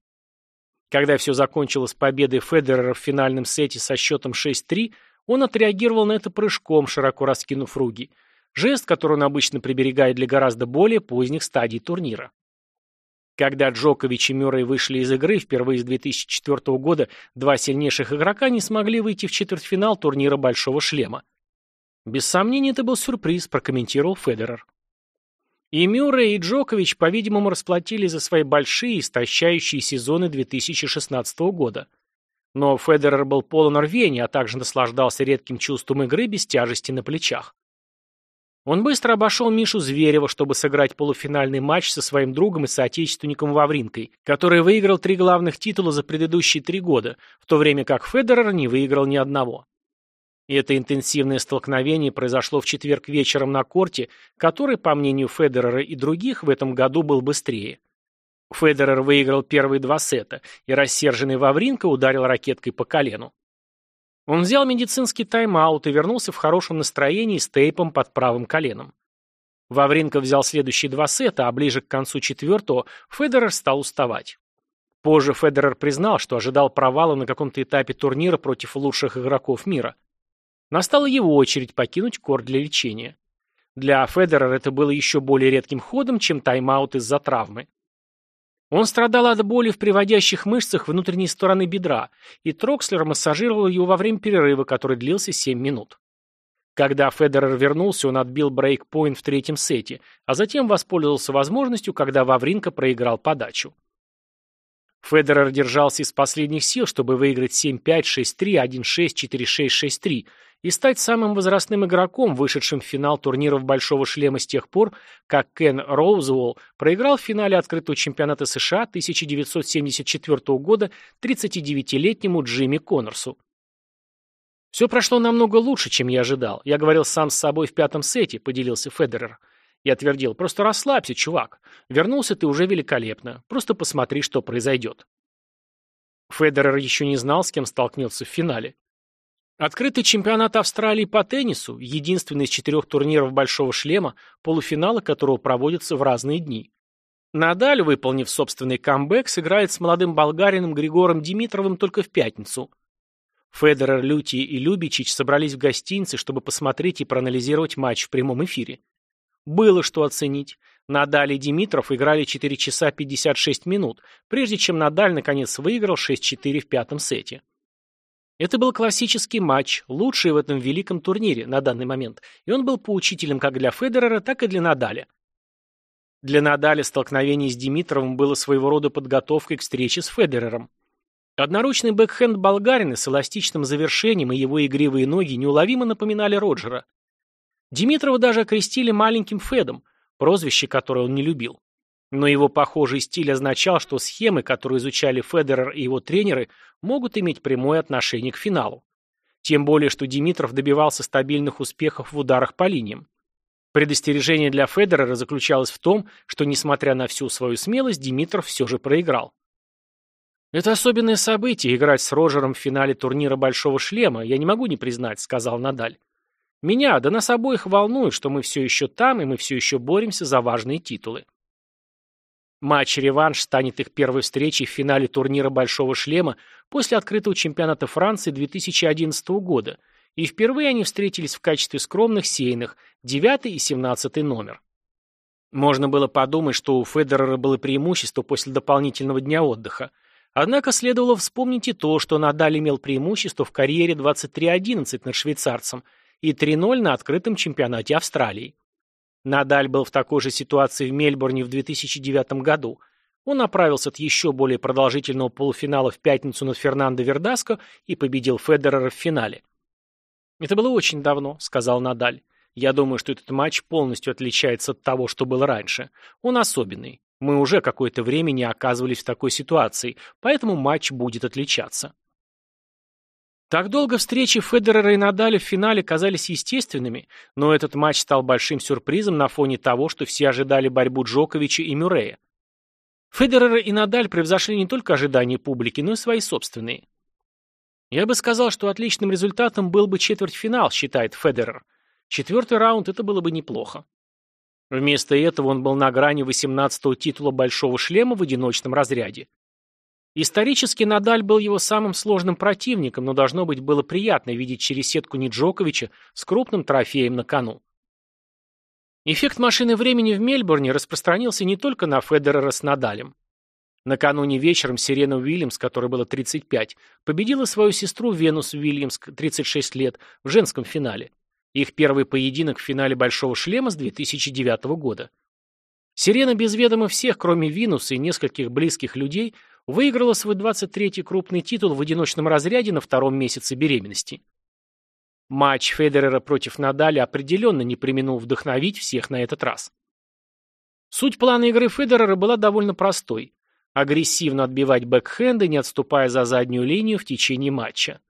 Когда все закончилось победой Федерера в финальном сете со счетом 6-3, он отреагировал на это прыжком, широко раскинув руки – Жест, который он обычно приберегает для гораздо более поздних стадий турнира. Когда Джокович и Мюррей вышли из игры, впервые с 2004 года два сильнейших игрока не смогли выйти в четвертьфинал турнира «Большого шлема». «Без сомнения, это был сюрприз», – прокомментировал Федерер. И Мюррей, и Джокович, по-видимому, расплатились за свои большие, истощающие сезоны 2016 года. Но Федерер был полон рвения, а также наслаждался редким чувством игры без тяжести на плечах. Он быстро обошел Мишу Зверева, чтобы сыграть полуфинальный матч со своим другом и соотечественником Вавринкой, который выиграл три главных титула за предыдущие три года, в то время как Федерер не выиграл ни одного. И это интенсивное столкновение произошло в четверг вечером на корте, который, по мнению Федерера и других, в этом году был быстрее. Федерер выиграл первые два сета, и рассерженный Вавринка ударил ракеткой по колену. Он взял медицинский тайм-аут и вернулся в хорошем настроении с тейпом под правым коленом. Вавринка взял следующие два сета, а ближе к концу четвертого Федерер стал уставать. Позже Федерер признал, что ожидал провала на каком-то этапе турнира против лучших игроков мира. Настала его очередь покинуть корт для лечения. Для Федерера это было еще более редким ходом, чем тайм-аут из-за травмы. Он страдал от боли в приводящих мышцах внутренней стороны бедра, и Трокслер массажировал его во время перерыва, который длился 7 минут. Когда Федерер вернулся, он отбил брейкпоинт в третьем сете, а затем воспользовался возможностью, когда Вавринка проиграл подачу. Федерер держался из последних сил, чтобы выиграть 7-5, 6-3, 1-6, 4-6, 6-3 и стать самым возрастным игроком, вышедшим в финал турниров «Большого шлема» с тех пор, как Кен Роузволл проиграл в финале открытого чемпионата США 1974 года 39-летнему Джимми Коннорсу. «Все прошло намного лучше, чем я ожидал. Я говорил сам с собой в пятом сете», — поделился Федерер. Я твердил, просто расслабься, чувак. Вернулся ты уже великолепно. Просто посмотри, что произойдет. Федерер еще не знал, с кем столкнется в финале. Открытый чемпионат Австралии по теннису, единственный из четырех турниров «Большого шлема», полуфиналы которого проводятся в разные дни. Надаль, выполнив собственный камбэк, сыграет с молодым болгарином Григором Димитровым только в пятницу. Федерер, Люти и Любичич собрались в гостинице, чтобы посмотреть и проанализировать матч в прямом эфире. Было что оценить. Надаль и Димитров играли 4 часа 56 минут, прежде чем Надаль наконец выиграл 6-4 в пятом сете. Это был классический матч, лучший в этом великом турнире на данный момент, и он был поучительным как для Федерера, так и для Надаля. Для Надаля столкновение с Димитровым было своего рода подготовкой к встрече с Федерером. Одноручный бэкхенд болгарина с эластичным завершением и его игривые ноги неуловимо напоминали Роджера. Димитрова даже окрестили маленьким Федом, прозвище, которое он не любил. Но его похожий стиль означал, что схемы, которые изучали Федерер и его тренеры, могут иметь прямое отношение к финалу. Тем более, что Димитров добивался стабильных успехов в ударах по линиям. Предостережение для Федерера заключалось в том, что, несмотря на всю свою смелость, Димитров все же проиграл. «Это особенное событие, играть с Роджером в финале турнира «Большого шлема», я не могу не признать», — сказал Надаль. «Меня, да нас обоих волнует, что мы все еще там, и мы все еще боремся за важные титулы». Матч-реванш станет их первой встречей в финале турнира «Большого шлема» после открытого чемпионата Франции 2011 года, и впервые они встретились в качестве скромных сейных, 9 и 17 номер. Можно было подумать, что у Федерера было преимущество после дополнительного дня отдыха, однако следовало вспомнить и то, что Надаль имел преимущество в карьере 23-11 над швейцарцем и 3-0 на открытом чемпионате Австралии. Надаль был в такой же ситуации в Мельбурне в 2009 году. Он направился от еще более продолжительного полуфинала в пятницу над Фернандо Вердаско и победил Федерера в финале. «Это было очень давно», — сказал Надаль. «Я думаю, что этот матч полностью отличается от того, что было раньше. Он особенный. Мы уже какое-то время не оказывались в такой ситуации, поэтому матч будет отличаться». Так долго встречи Федерера и Надаля в финале казались естественными, но этот матч стал большим сюрпризом на фоне того, что все ожидали борьбу Джоковича и Мюррея. Федерер и Надаль превзошли не только ожидания публики, но и свои собственные. Я бы сказал, что отличным результатом был бы четвертьфинал, считает Федерер. Четвертый раунд это было бы неплохо. Вместо этого он был на грани 18-го титула Большого шлема в одиночном разряде. Исторически Надаль был его самым сложным противником, но должно быть было приятно видеть через сетку не Джоковича с крупным трофеем на кону. Эффект машины времени в Мельбурне распространился не только на Федерера с Надалем. Накануне вечером Сирена Уильямс, которой было 35, победила свою сестру Венус Уильямс, 36 лет, в женском финале. Их первый поединок в финале «Большого шлема» с 2009 года. Сирена без ведома всех, кроме Винуса и нескольких близких людей, выиграла свой 23-й крупный титул в одиночном разряде на втором месяце беременности. Матч Федерера против Надаля определенно не применил вдохновить всех на этот раз. Суть плана игры Федерера была довольно простой. Агрессивно отбивать бэкхенды, не отступая за заднюю линию в течение матча.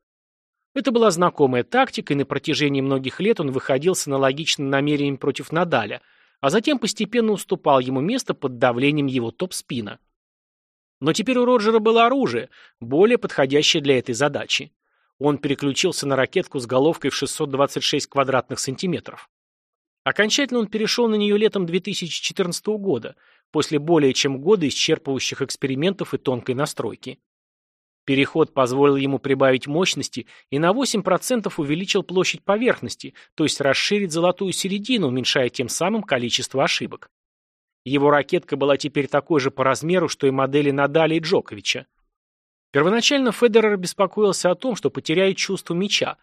Это была знакомая тактика, и на протяжении многих лет он выходил с аналогичным намерением против Надаля, а затем постепенно уступал ему место под давлением его топ-спина. Но теперь у Роджера было оружие, более подходящее для этой задачи. Он переключился на ракетку с головкой в 626 квадратных сантиметров. Окончательно он перешел на нее летом 2014 года, после более чем года исчерпывающих экспериментов и тонкой настройки. Переход позволил ему прибавить мощности и на 8% увеличил площадь поверхности, то есть расширить золотую середину, уменьшая тем самым количество ошибок. Его ракетка была теперь такой же по размеру, что и модели Надаля и Джоковича. Первоначально Федерер беспокоился о том, что потеряет чувство мяча,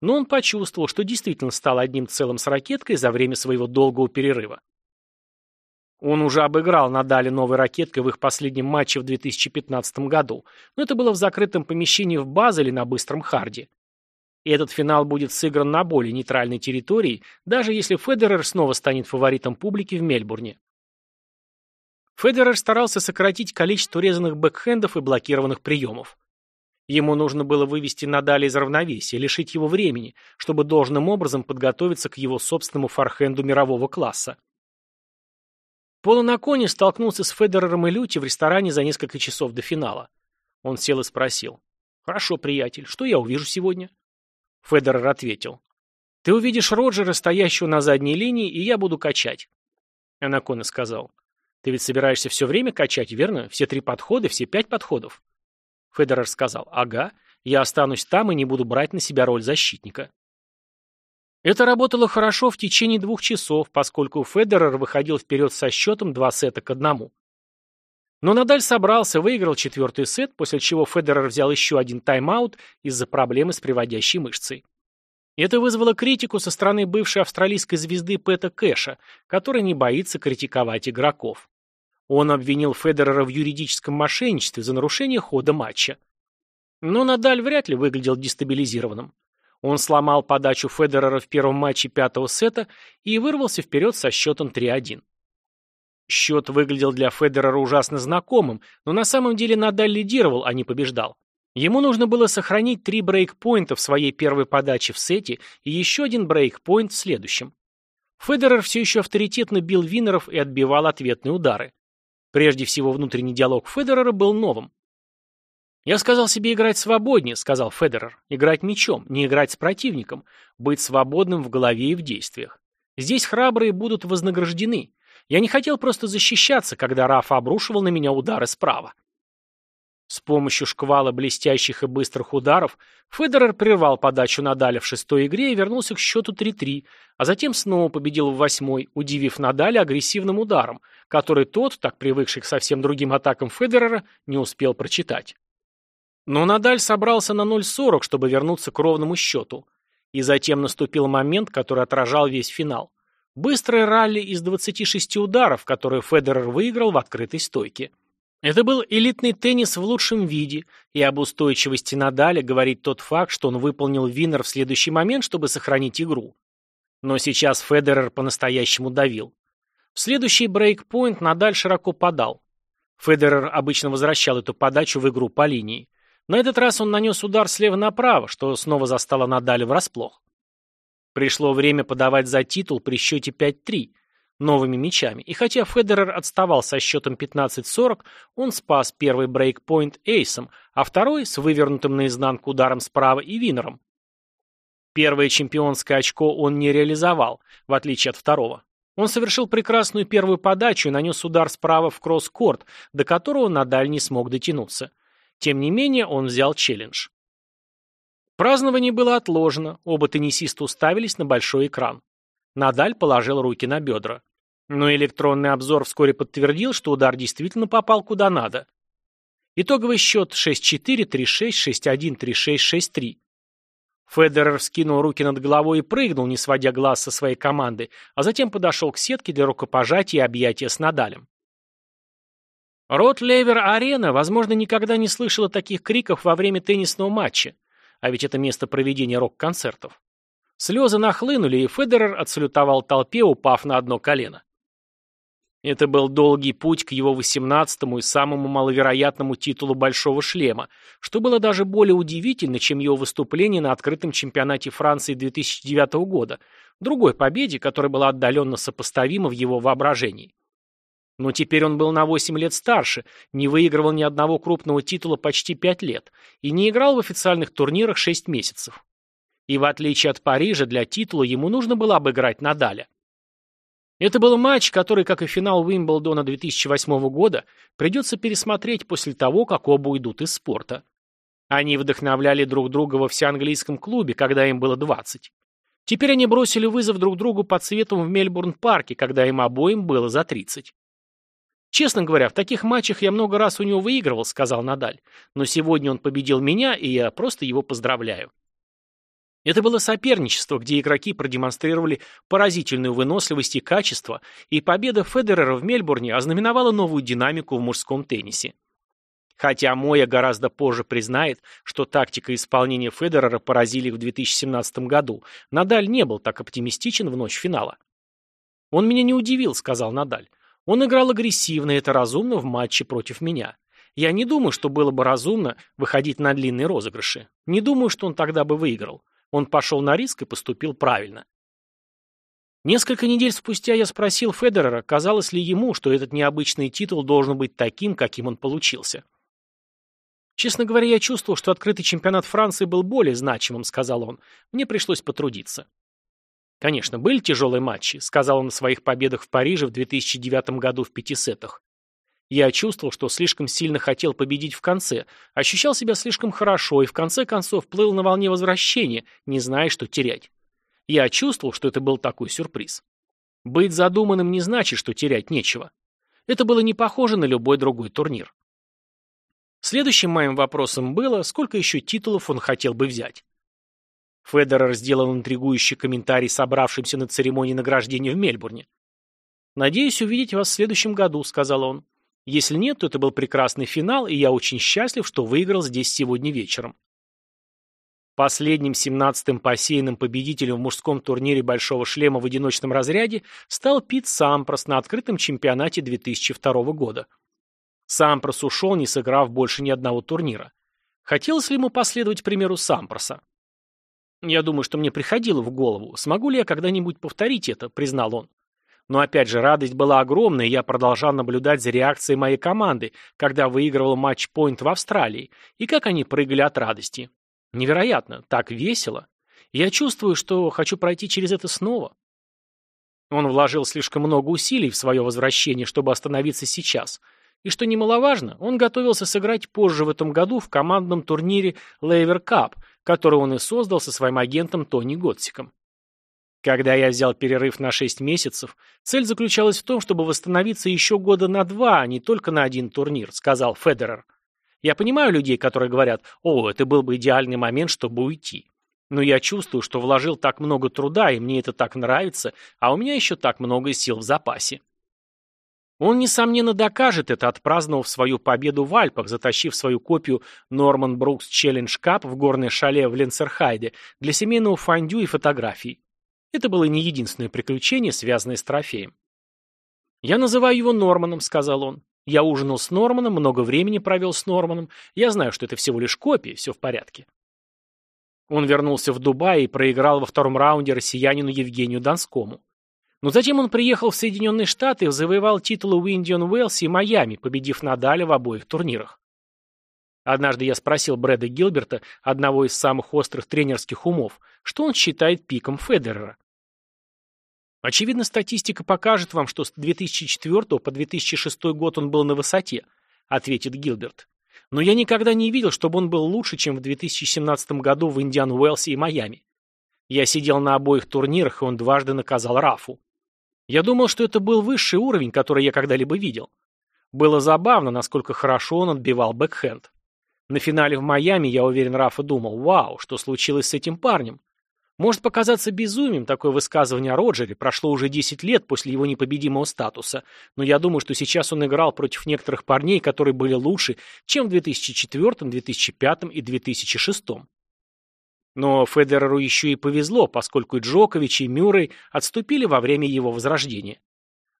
но он почувствовал, что действительно стал одним целым с ракеткой за время своего долгого перерыва. Он уже обыграл Надаля новой ракеткой в их последнем матче в 2015 году, но это было в закрытом помещении в Базеле на быстром харде. И этот финал будет сыгран на более нейтральной территории, даже если Федерер снова станет фаворитом публики в Мельбурне. Федерер старался сократить количество резаных бэкхендов и блокированных приемов. Ему нужно было вывести Надаля из равновесия, лишить его времени, чтобы должным образом подготовиться к его собственному форхенду мирового класса. Поло на коне столкнулся с Федерером и Люти в ресторане за несколько часов до финала. Он сел и спросил. «Хорошо, приятель, что я увижу сегодня?» Федерер ответил. «Ты увидишь Роджера, стоящего на задней линии, и я буду качать». Анакона сказал. Ты ведь собираешься все время качать, верно? Все три подхода, все пять подходов. Федерер сказал, ага, я останусь там и не буду брать на себя роль защитника. Это работало хорошо в течение двух часов, поскольку Федерер выходил вперед со счетом два сета к одному. Но Надаль собрался, выиграл четвертый сет, после чего Федерер взял еще один тайм-аут из-за проблемы с приводящей мышцей. Это вызвало критику со стороны бывшей австралийской звезды Пэта Кэша, который не боится критиковать игроков. Он обвинил Федерера в юридическом мошенничестве за нарушение хода матча. Но Надаль вряд ли выглядел дестабилизированным. Он сломал подачу Федерера в первом матче пятого сета и вырвался вперед со счетом 3-1. Счет выглядел для Федерера ужасно знакомым, но на самом деле Надаль лидировал, а не побеждал. Ему нужно было сохранить три брейкпоинта в своей первой подаче в сете и еще один брейкпоинт в следующем. Федерер все еще авторитетно бил Виннеров и отбивал ответные удары. Прежде всего, внутренний диалог Федерера был новым. «Я сказал себе играть свободнее», — сказал Федерер. «Играть мячом, не играть с противником, быть свободным в голове и в действиях. Здесь храбрые будут вознаграждены. Я не хотел просто защищаться, когда Рафа обрушивал на меня удары справа». С помощью шквала блестящих и быстрых ударов Федерер прервал подачу Надаля в шестой игре и вернулся к счету 3-3, а затем снова победил в восьмой, удивив Надаля агрессивным ударом, который тот, так привыкший к совсем другим атакам Федерера, не успел прочитать. Но Надаль собрался на 0-40, чтобы вернуться к ровному счету. И затем наступил момент, который отражал весь финал. Быстрое ралли из 26 ударов, которые Федерер выиграл в открытой стойке. Это был элитный теннис в лучшем виде, и об устойчивости Надаля говорит тот факт, что он выполнил винер в следующий момент, чтобы сохранить игру. Но сейчас Федерер по-настоящему давил. В следующий брейкпоинт Надаль широко подал. Федерер обычно возвращал эту подачу в игру по линии. На этот раз он нанес удар слева направо, что снова застало Надаля врасплох. Пришло время подавать за титул при счете 5-3, новыми мячами, и хотя Федерер отставал со счетом 15-40, он спас первый брейкпоинт эйсом, а второй с вывернутым наизнанку ударом справа и винером. Первое чемпионское очко он не реализовал, в отличие от второго. Он совершил прекрасную первую подачу и нанес удар справа в кросс-корт, до которого Надаль не смог дотянуться. Тем не менее, он взял челлендж. Празднование было отложено, оба теннисиста уставились на большой экран. Надаль положил руки на бедра. Но электронный обзор вскоре подтвердил, что удар действительно попал куда надо. Итоговый счет 6-4, 3-6, 6-1, 3-6, 6-3. Федерер вскинул руки над головой и прыгнул, не сводя глаз со своей команды, а затем подошел к сетке для рукопожатия и объятия с Надалем. Рот Левер Арена, возможно, никогда не слышала таких криков во время теннисного матча, а ведь это место проведения рок-концертов. Слезы нахлынули, и Федерер отсалютовал толпе, упав на одно колено. Это был долгий путь к его восемнадцатому и самому маловероятному титулу «Большого шлема», что было даже более удивительно, чем его выступление на открытом чемпионате Франции 2009 года, другой победе, которая была отдаленно сопоставима в его воображении. Но теперь он был на 8 лет старше, не выигрывал ни одного крупного титула почти 5 лет и не играл в официальных турнирах 6 месяцев. И в отличие от Парижа, для титула ему нужно было обыграть Надаля. Это был матч, который, как и финал Уимблдона 2008 года, придется пересмотреть после того, как оба уйдут из спорта. Они вдохновляли друг друга во всеанглийском клубе, когда им было 20. Теперь они бросили вызов друг другу под светом в Мельбурн-парке, когда им обоим было за 30. «Честно говоря, в таких матчах я много раз у него выигрывал», — сказал Надаль. «Но сегодня он победил меня, и я просто его поздравляю». Это было соперничество, где игроки продемонстрировали поразительную выносливость и качество, и победа Федерера в Мельбурне ознаменовала новую динамику в мужском теннисе. Хотя Моя гораздо позже признает, что тактика исполнения Федерера поразили в 2017 году, Надаль не был так оптимистичен в ночь финала. «Он меня не удивил», — сказал Надаль. «Он играл агрессивно, и это разумно в матче против меня. Я не думаю, что было бы разумно выходить на длинные розыгрыши. Не думаю, что он тогда бы выиграл. Он пошел на риск и поступил правильно. Несколько недель спустя я спросил Федерера, казалось ли ему, что этот необычный титул должен быть таким, каким он получился. «Честно говоря, я чувствовал, что открытый чемпионат Франции был более значимым», — сказал он. «Мне пришлось потрудиться». «Конечно, были тяжелые матчи», — сказал он о своих победах в Париже в 2009 году в пяти сетах. Я чувствовал, что слишком сильно хотел победить в конце, ощущал себя слишком хорошо и в конце концов плыл на волне возвращения, не зная, что терять. Я чувствовал, что это был такой сюрприз. Быть задуманным не значит, что терять нечего. Это было не похоже на любой другой турнир. Следующим моим вопросом было, сколько еще титулов он хотел бы взять. Федерер сделал интригующий комментарий собравшимся на церемонии награждения в Мельбурне. «Надеюсь увидеть вас в следующем году», — сказал он. Если нет, то это был прекрасный финал, и я очень счастлив, что выиграл здесь сегодня вечером. Последним 17-м посеянным победителем в мужском турнире «Большого шлема» в одиночном разряде стал Пит Сампрос на открытом чемпионате 2002 года. Сампрос ушел, не сыграв больше ни одного турнира. Хотелось ли ему последовать примеру Сампроса? «Я думаю, что мне приходило в голову, смогу ли я когда-нибудь повторить это», — признал он. Но опять же, радость была огромная, и я продолжал наблюдать за реакцией моей команды, когда выигрывал матч-пойнт в Австралии, и как они прыгали от радости. Невероятно, так весело. Я чувствую, что хочу пройти через это снова. Он вложил слишком много усилий в свое возвращение, чтобы остановиться сейчас. И что немаловажно, он готовился сыграть позже в этом году в командном турнире Лейвер Cup, который он и создал со своим агентом Тони Готсиком. Когда я взял перерыв на 6 месяцев, цель заключалась в том, чтобы восстановиться еще года на два, а не только на один турнир, сказал Федерер. Я понимаю людей, которые говорят, о, это был бы идеальный момент, чтобы уйти. Но я чувствую, что вложил так много труда, и мне это так нравится, а у меня еще так много сил в запасе. Он, несомненно, докажет это, отпраздновав свою победу в Альпах, затащив свою копию Норман Брукс Челлендж Кап в горное шале в Ленцерхайде для семейного фондю и фотографий. Это было не единственное приключение, связанное с трофеем. «Я называю его Норманом», — сказал он. Я ужинал с Норманом, много времени провел с Норманом. Я знаю, что это всего лишь копия, все в порядке. Он вернулся в Дубай и проиграл во втором раунде россиянину Евгению Донскому. Но затем он приехал в Соединенные Штаты и завоевал титулы в Индиан и Майами, победив Надаля в обоих турнирах. Однажды я спросил Брэда Гилберта, одного из самых острых тренерских умов, что он считает пиком Федерера. Очевидно, статистика покажет вам, что с 2004 по 2006 год он был на высоте, ответит Гилберт. Но я никогда не видел, чтобы он был лучше, чем в 2017 году в Индиан Уэллсе и Майами. Я сидел на обоих турнирах, и он дважды наказал Рафу. Я думал, что это был высший уровень, который я когда-либо видел. Было забавно, насколько хорошо он отбивал бэкхенд. На финале в Майами, я уверен, Рафа думал, вау, что случилось с этим парнем? Может показаться безумием такое высказывание о Роджере, прошло уже 10 лет после его непобедимого статуса, но я думаю, что сейчас он играл против некоторых парней, которые были лучше, чем в 2004, 2005 и 2006. Но Федереру еще и повезло, поскольку и Джокович, и Мюррей отступили во время его возрождения.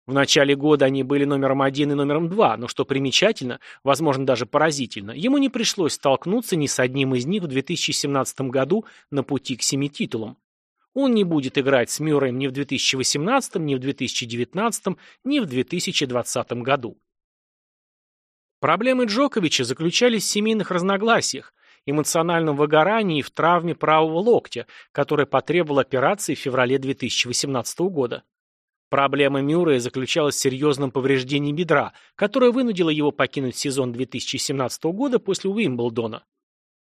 В начале года они были номером один и номером два, но что примечательно, возможно даже поразительно, ему не пришлось столкнуться ни с одним из них в 2017 году на пути к семи титулам. Он не будет играть с Мюрреем ни в 2018, ни в 2019, ни в 2020 году. Проблемы Джоковича заключались в семейных разногласиях, эмоциональном выгорании и в травме правого локтя, которая потребовала операции в феврале 2018 года. Проблема Мюррея заключалась в серьезном повреждении бедра, которое вынудило его покинуть сезон 2017 года после Уимблдона.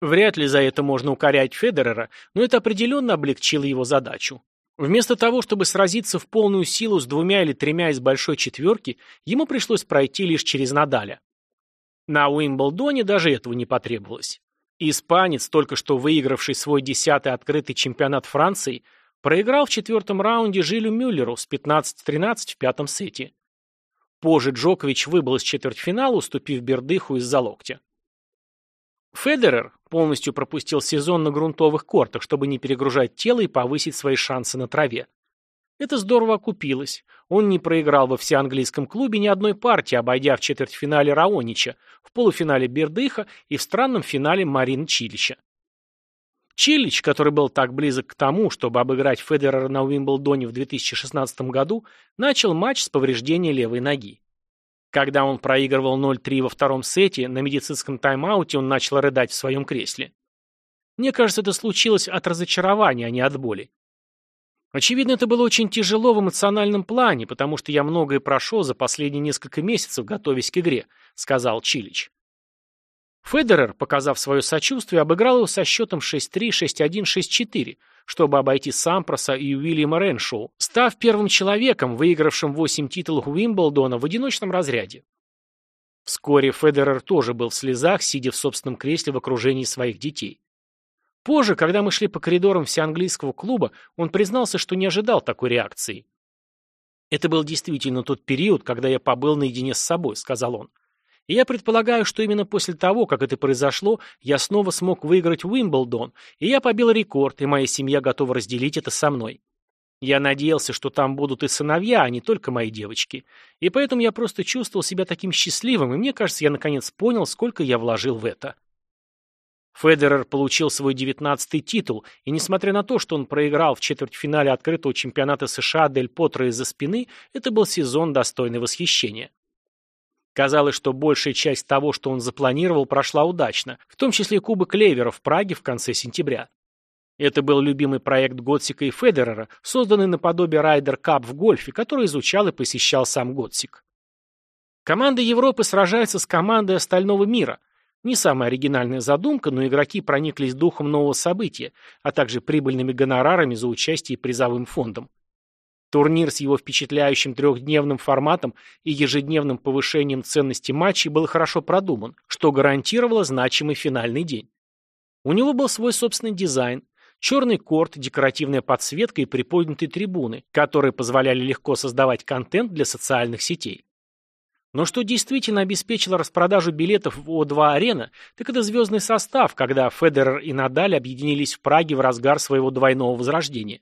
Вряд ли за это можно укорять Федерера, но это определенно облегчило его задачу. Вместо того, чтобы сразиться в полную силу с двумя или тремя из большой четверки, ему пришлось пройти лишь через Надаля. На Уимблдоне даже этого не потребовалось. Испанец, только что выигравший свой десятый открытый чемпионат Франции, Проиграл в четвертом раунде Жилю Мюллеру с 15-13 в пятом сете. Позже Джокович выбыл из четвертьфинала, уступив Бердыху из-за локтя. Федерер полностью пропустил сезон на грунтовых кортах, чтобы не перегружать тело и повысить свои шансы на траве. Это здорово окупилось. Он не проиграл во всеанглийском клубе ни одной партии, обойдя в четвертьфинале Раонича, в полуфинале Бердыха и в странном финале Марин Чилича. Чилич, который был так близок к тому, чтобы обыграть Федерера на Уимблдоне в 2016 году, начал матч с повреждения левой ноги. Когда он проигрывал 0-3 во втором сете, на медицинском тайм-ауте он начал рыдать в своем кресле. Мне кажется, это случилось от разочарования, а не от боли. Очевидно, это было очень тяжело в эмоциональном плане, потому что я многое прошел за последние несколько месяцев, готовясь к игре, сказал Чилич. Федерер, показав свое сочувствие, обыграл его со счетом 6-3, 6-1, 6-4, чтобы обойти Сампроса и Уильяма Реншоу, став первым человеком, выигравшим 8 титулов Уимблдона в одиночном разряде. Вскоре Федерер тоже был в слезах, сидя в собственном кресле в окружении своих детей. Позже, когда мы шли по коридорам всеанглийского клуба, он признался, что не ожидал такой реакции. «Это был действительно тот период, когда я побыл наедине с собой», — сказал он. И я предполагаю, что именно после того, как это произошло, я снова смог выиграть Уимблдон, и я побил рекорд, и моя семья готова разделить это со мной. Я надеялся, что там будут и сыновья, а не только мои девочки. И поэтому я просто чувствовал себя таким счастливым, и мне кажется, я наконец понял, сколько я вложил в это. Федерер получил свой девятнадцатый титул, и несмотря на то, что он проиграл в четвертьфинале открытого чемпионата США Дель Потро из-за спины, это был сезон достойный восхищения. Казалось, что большая часть того, что он запланировал, прошла удачно, в том числе Кубок Левера в Праге в конце сентября. Это был любимый проект Готсика и Федерера, созданный наподобие Райдер Кап в гольфе, который изучал и посещал сам Готсик. Команда Европы сражается с командой остального мира, не самая оригинальная задумка, но игроки прониклись духом нового события, а также прибыльными гонорарами за участие и призовым фондом. Турнир с его впечатляющим трехдневным форматом и ежедневным повышением ценности матчей был хорошо продуман, что гарантировало значимый финальный день. У него был свой собственный дизайн, черный корт, декоративная подсветка и приподнятые трибуны, которые позволяли легко создавать контент для социальных сетей. Но что действительно обеспечило распродажу билетов в О2-арена, так это звездный состав, когда Федерер и Надаль объединились в Праге в разгар своего двойного возрождения.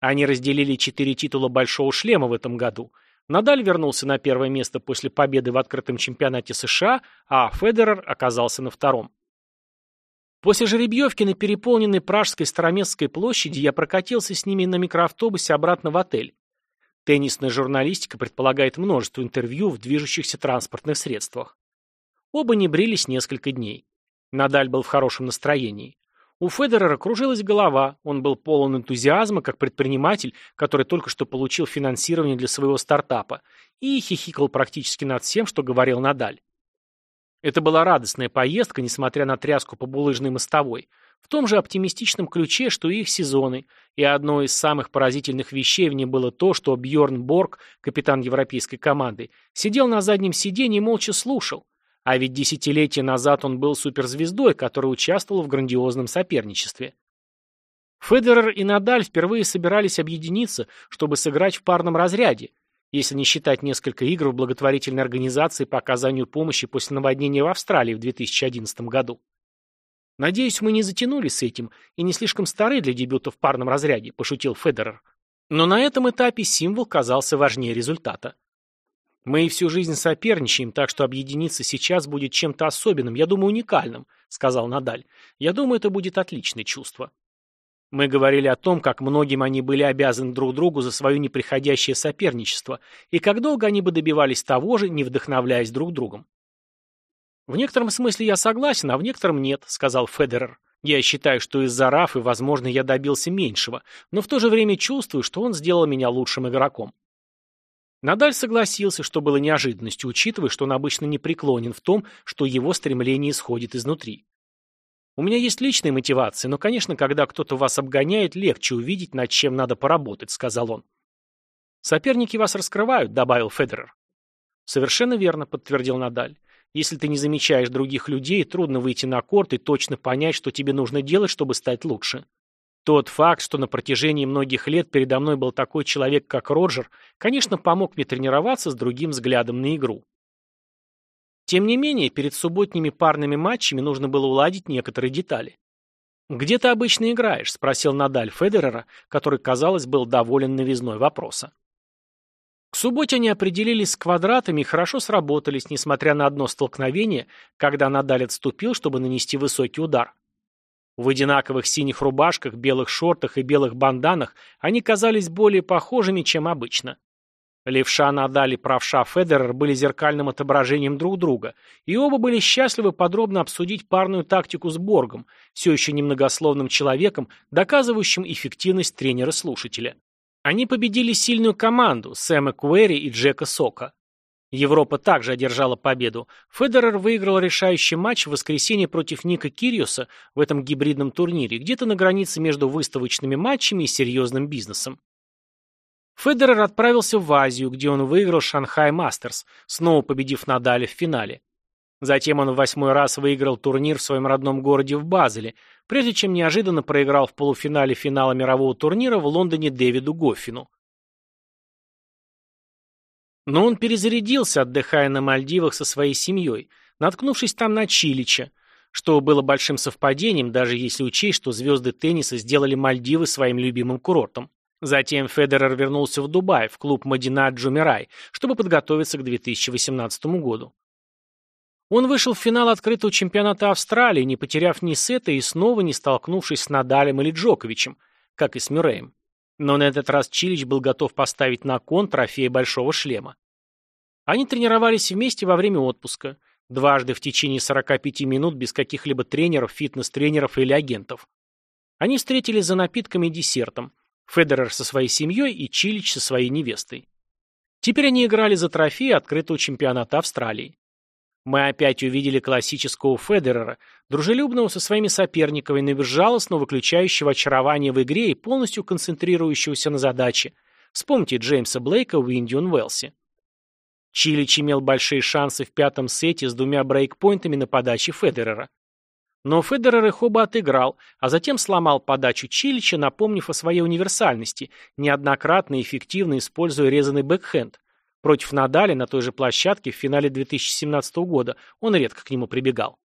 Они разделили четыре титула Большого шлема в этом году. Надаль вернулся на первое место после победы в открытом чемпионате США, а Федерер оказался на втором. После жеребьевки на переполненной Пражской Староместской площади я прокатился с ними на микроавтобусе обратно в отель. Теннисная журналистика предполагает множество интервью в движущихся транспортных средствах. Оба не брились несколько дней. Надаль был в хорошем настроении. У Федерера кружилась голова, он был полон энтузиазма, как предприниматель, который только что получил финансирование для своего стартапа, и хихикал практически над всем, что говорил Надаль. Это была радостная поездка, несмотря на тряску по булыжной мостовой, в том же оптимистичном ключе, что и их сезоны, и одной из самых поразительных вещей в ней было то, что Бьорн Борг, капитан европейской команды, сидел на заднем сиденье и молча слушал, а ведь десятилетия назад он был суперзвездой, которая участвовала в грандиозном соперничестве. Федерер и Надаль впервые собирались объединиться, чтобы сыграть в парном разряде, если не считать несколько игр в благотворительной организации по оказанию помощи после наводнения в Австралии в 2011 году. «Надеюсь, мы не затянули с этим и не слишком стары для дебюта в парном разряде», – пошутил Федерер. Но на этом этапе символ казался важнее результата. «Мы и всю жизнь соперничаем, так что объединиться сейчас будет чем-то особенным, я думаю, уникальным», – сказал Надаль. «Я думаю, это будет отличное чувство». Мы говорили о том, как многим они были обязаны друг другу за свое неприходящее соперничество, и как долго они бы добивались того же, не вдохновляясь друг другом. «В некотором смысле я согласен, а в некотором нет», — сказал Федерер. «Я считаю, что из-за Рафы, возможно, я добился меньшего, но в то же время чувствую, что он сделал меня лучшим игроком». Надаль согласился, что было неожиданностью, учитывая, что он обычно не преклонен в том, что его стремление исходит изнутри. У меня есть личная мотивация, но, конечно, когда кто-то вас обгоняет, легче увидеть, над чем надо поработать», — сказал он. «Соперники вас раскрывают», — добавил Федерер. «Совершенно верно», — подтвердил Надаль. «Если ты не замечаешь других людей, трудно выйти на корт и точно понять, что тебе нужно делать, чтобы стать лучше. Тот факт, что на протяжении многих лет передо мной был такой человек, как Роджер, конечно, помог мне тренироваться с другим взглядом на игру. Тем не менее, перед субботними парными матчами нужно было уладить некоторые детали. «Где ты обычно играешь?» – спросил Надаль Федерера, который, казалось, был доволен новизной вопроса. К субботе они определились с квадратами и хорошо сработались, несмотря на одно столкновение, когда Надаль отступил, чтобы нанести высокий удар. В одинаковых синих рубашках, белых шортах и белых банданах они казались более похожими, чем обычно. Левша Надаль и правша Федерер были зеркальным отображением друг друга, и оба были счастливы подробно обсудить парную тактику с Боргом, все еще немногословным человеком, доказывающим эффективность тренера-слушателя. Они победили сильную команду Сэма Куэри и Джека Сока. Европа также одержала победу. Федерер выиграл решающий матч в воскресенье против Ника Кириоса в этом гибридном турнире, где-то на границе между выставочными матчами и серьезным бизнесом. Федерер отправился в Азию, где он выиграл Шанхай Мастерс, снова победив Надаля в финале. Затем он в восьмой раз выиграл турнир в своем родном городе в Базеле, прежде чем неожиданно проиграл в полуфинале финала мирового турнира в Лондоне Дэвиду Гоффину. Но он перезарядился, отдыхая на Мальдивах со своей семьей, наткнувшись там на Чилича, что было большим совпадением, даже если учесть, что звезды тенниса сделали Мальдивы своим любимым курортом. Затем Федерер вернулся в Дубай, в клуб Мадинат Джумирай, чтобы подготовиться к 2018 году. Он вышел в финал открытого чемпионата Австралии, не потеряв ни сета и снова не столкнувшись с Надалем или Джоковичем, как и с Мюрреем. Но на этот раз Чилич был готов поставить на кон трофей большого шлема. Они тренировались вместе во время отпуска, дважды в течение 45 минут без каких-либо тренеров, фитнес-тренеров или агентов. Они встретились за напитками и десертом. Федерер со своей семьей и Чилич со своей невестой. Теперь они играли за трофей открытого чемпионата Австралии. Мы опять увидели классического Федерера, дружелюбного со своими соперниками, но безжалостно выключающего очарование в игре и полностью концентрирующегося на задаче. Вспомните Джеймса Блейка в Индиан Уэлсе. Чилич имел большие шансы в пятом сете с двумя брейкпоинтами на подаче Федерера. Но Федерер их оба отыграл, а затем сломал подачу Чилича, напомнив о своей универсальности, неоднократно и эффективно используя резанный бэкхенд. Против Надаля на той же площадке в финале 2017 года он редко к нему прибегал.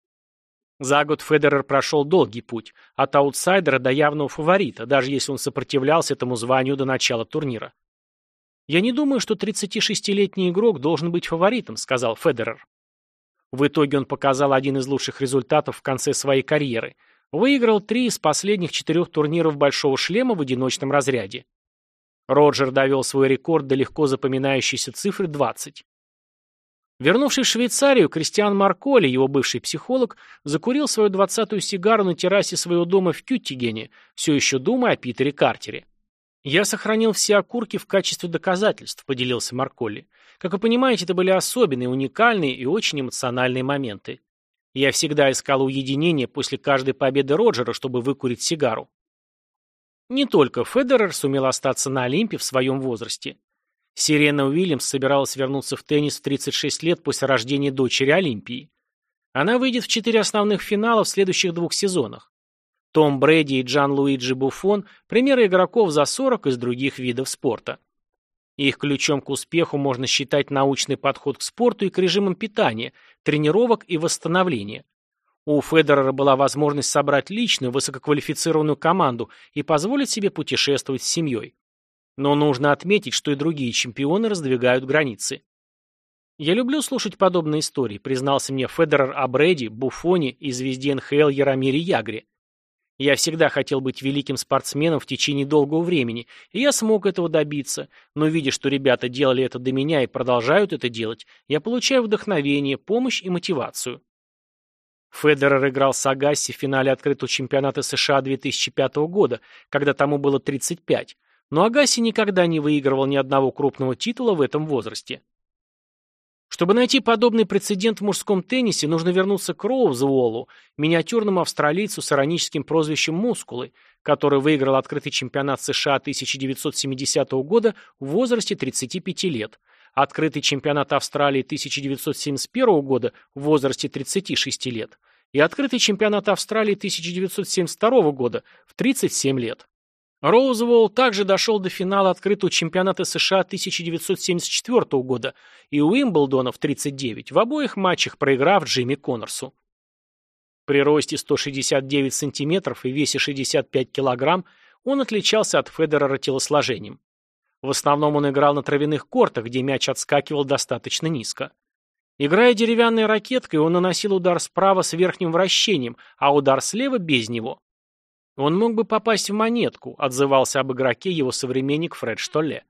За год Федерер прошел долгий путь, от аутсайдера до явного фаворита, даже если он сопротивлялся этому званию до начала турнира. «Я не думаю, что 36-летний игрок должен быть фаворитом», — сказал Федерер. В итоге он показал один из лучших результатов в конце своей карьеры. Выиграл три из последних четырех турниров «Большого шлема» в одиночном разряде. Роджер довел свой рекорд до легко запоминающейся цифры 20. Вернувшись в Швейцарию, Кристиан Марколи, его бывший психолог, закурил свою двадцатую сигару на террасе своего дома в Кюттигене, все еще думая о Питере Картере. «Я сохранил все окурки в качестве доказательств», — поделился Марколи. «Как вы понимаете, это были особенные, уникальные и очень эмоциональные моменты. Я всегда искал уединение после каждой победы Роджера, чтобы выкурить сигару. Не только Федерер сумел остаться на Олимпе в своем возрасте. Сирена Уильямс собиралась вернуться в теннис в 36 лет после рождения дочери Олимпии. Она выйдет в четыре основных финала в следующих двух сезонах. Том Брэди и Джан Луиджи Буфон – примеры игроков за 40 из других видов спорта. Их ключом к успеху можно считать научный подход к спорту и к режимам питания, тренировок и восстановления. У Федерера была возможность собрать личную, высококвалифицированную команду и позволить себе путешествовать с семьей. Но нужно отметить, что и другие чемпионы раздвигают границы. «Я люблю слушать подобные истории», признался мне Федерер о Брэди, Буфоне и звезде НХЛ Яромире Ягре. Я всегда хотел быть великим спортсменом в течение долгого времени, и я смог этого добиться, но видя, что ребята делали это до меня и продолжают это делать, я получаю вдохновение, помощь и мотивацию. Федерер играл с Агасси в финале открытого чемпионата США 2005 года, когда тому было 35, но Агасси никогда не выигрывал ни одного крупного титула в этом возрасте. Чтобы найти подобный прецедент в мужском теннисе, нужно вернуться к Роузволу, миниатюрному австралийцу с ироническим прозвищем «Мускулы», который выиграл открытый чемпионат США 1970 года в возрасте 35 лет, открытый чемпионат Австралии 1971 года в возрасте 36 лет и открытый чемпионат Австралии 1972 года в 37 лет. Роузволл также дошел до финала открытого чемпионата США 1974 года и Уимблдона в 39, в обоих матчах проиграв Джимми Коннорсу. При росте 169 сантиметров и весе 65 килограмм он отличался от Федерера телосложением. В основном он играл на травяных кортах, где мяч отскакивал достаточно низко. Играя деревянной ракеткой, он наносил удар справа с верхним вращением, а удар слева без него. Он мог бы попасть в монетку, отзывался об игроке его современник Фред Штолле.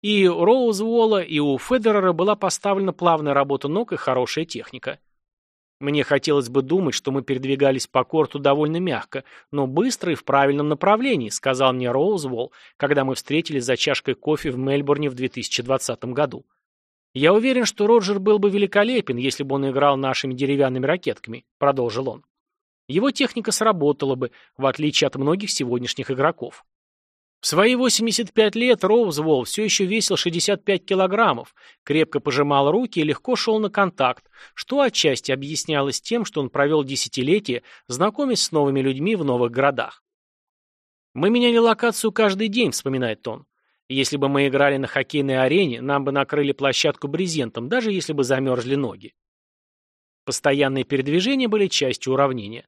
И у Роузволла, и у Федерера была поставлена плавная работа ног и хорошая техника. Мне хотелось бы думать, что мы передвигались по корту довольно мягко, но быстро и в правильном направлении, сказал мне Роузволл, когда мы встретились за чашкой кофе в Мельбурне в 2020 году. Я уверен, что Роджер был бы великолепен, если бы он играл нашими деревянными ракетками, продолжил он. Его техника сработала бы, в отличие от многих сегодняшних игроков. В свои 85 лет Роузволл все еще весил 65 килограммов, крепко пожимал руки и легко шел на контакт, что отчасти объяснялось тем, что он провел десятилетия, знакомясь с новыми людьми в новых городах. «Мы меняли локацию каждый день», — вспоминает он. Если бы мы играли на хоккейной арене, нам бы накрыли площадку брезентом, даже если бы замерзли ноги. Постоянные передвижения были частью уравнения.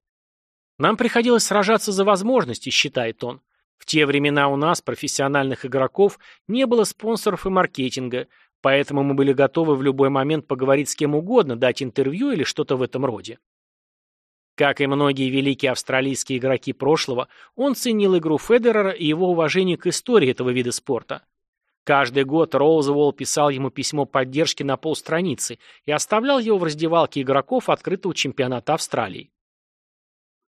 Нам приходилось сражаться за возможности, считает он. В те времена у нас, профессиональных игроков, не было спонсоров и маркетинга, поэтому мы были готовы в любой момент поговорить с кем угодно, дать интервью или что-то в этом роде. Как и многие великие австралийские игроки прошлого, он ценил игру Федерера и его уважение к истории этого вида спорта. Каждый год Роузволл писал ему письмо поддержки на полстраницы и оставлял его в раздевалке игроков открытого чемпионата Австралии.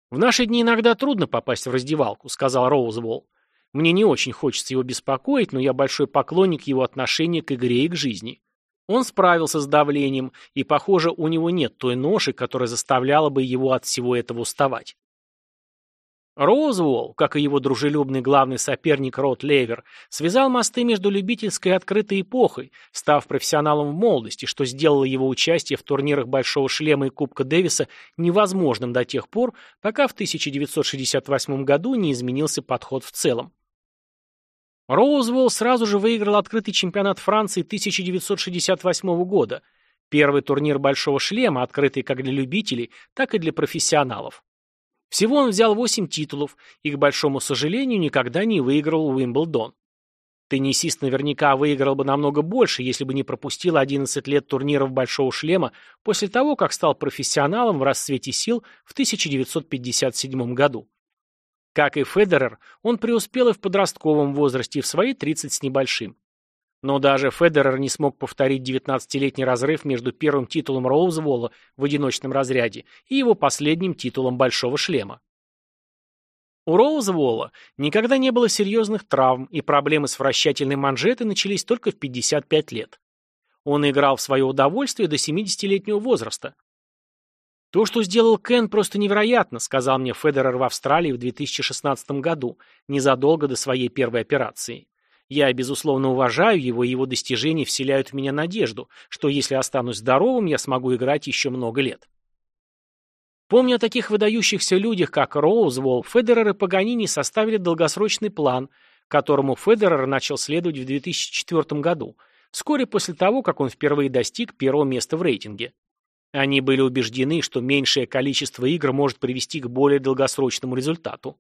«В наши дни иногда трудно попасть в раздевалку», — сказал Роузволл. «Мне не очень хочется его беспокоить, но я большой поклонник его отношения к игре и к жизни. Он справился с давлением, и, похоже, у него нет той ноши, которая заставляла бы его от всего этого уставать. Роузволл, как и его дружелюбный главный соперник Рот Левер, связал мосты между любительской и открытой эпохой, став профессионалом в молодости, что сделало его участие в турнирах Большого Шлема и Кубка Дэвиса невозможным до тех пор, пока в 1968 году не изменился подход в целом. Роузвелл сразу же выиграл открытый чемпионат Франции 1968 года, первый турнир «Большого шлема», открытый как для любителей, так и для профессионалов. Всего он взял 8 титулов и, к большому сожалению, никогда не выиграл Уимблдон. Теннисист наверняка выиграл бы намного больше, если бы не пропустил 11 лет турниров «Большого шлема» после того, как стал профессионалом в расцвете сил в 1957 году. Как и Федерер, он преуспел и в подростковом возрасте, и в свои 30 с небольшим. Но даже Федерер не смог повторить 19-летний разрыв между первым титулом Роузволла в одиночном разряде и его последним титулом Большого шлема. У Роузволла никогда не было серьезных травм, и проблемы с вращательной манжетой начались только в 55 лет. Он играл в свое удовольствие до 70-летнего возраста. «То, что сделал Кен, просто невероятно», сказал мне Федерер в Австралии в 2016 году, незадолго до своей первой операции. Я, безусловно, уважаю его, и его достижения вселяют в меня надежду, что если останусь здоровым, я смогу играть еще много лет. Помня о таких выдающихся людях, как Роузволл, Федерер и Паганини составили долгосрочный план, которому Федерер начал следовать в 2004 году, вскоре после того, как он впервые достиг первого места в рейтинге. Они были убеждены, что меньшее количество игр может привести к более долгосрочному результату.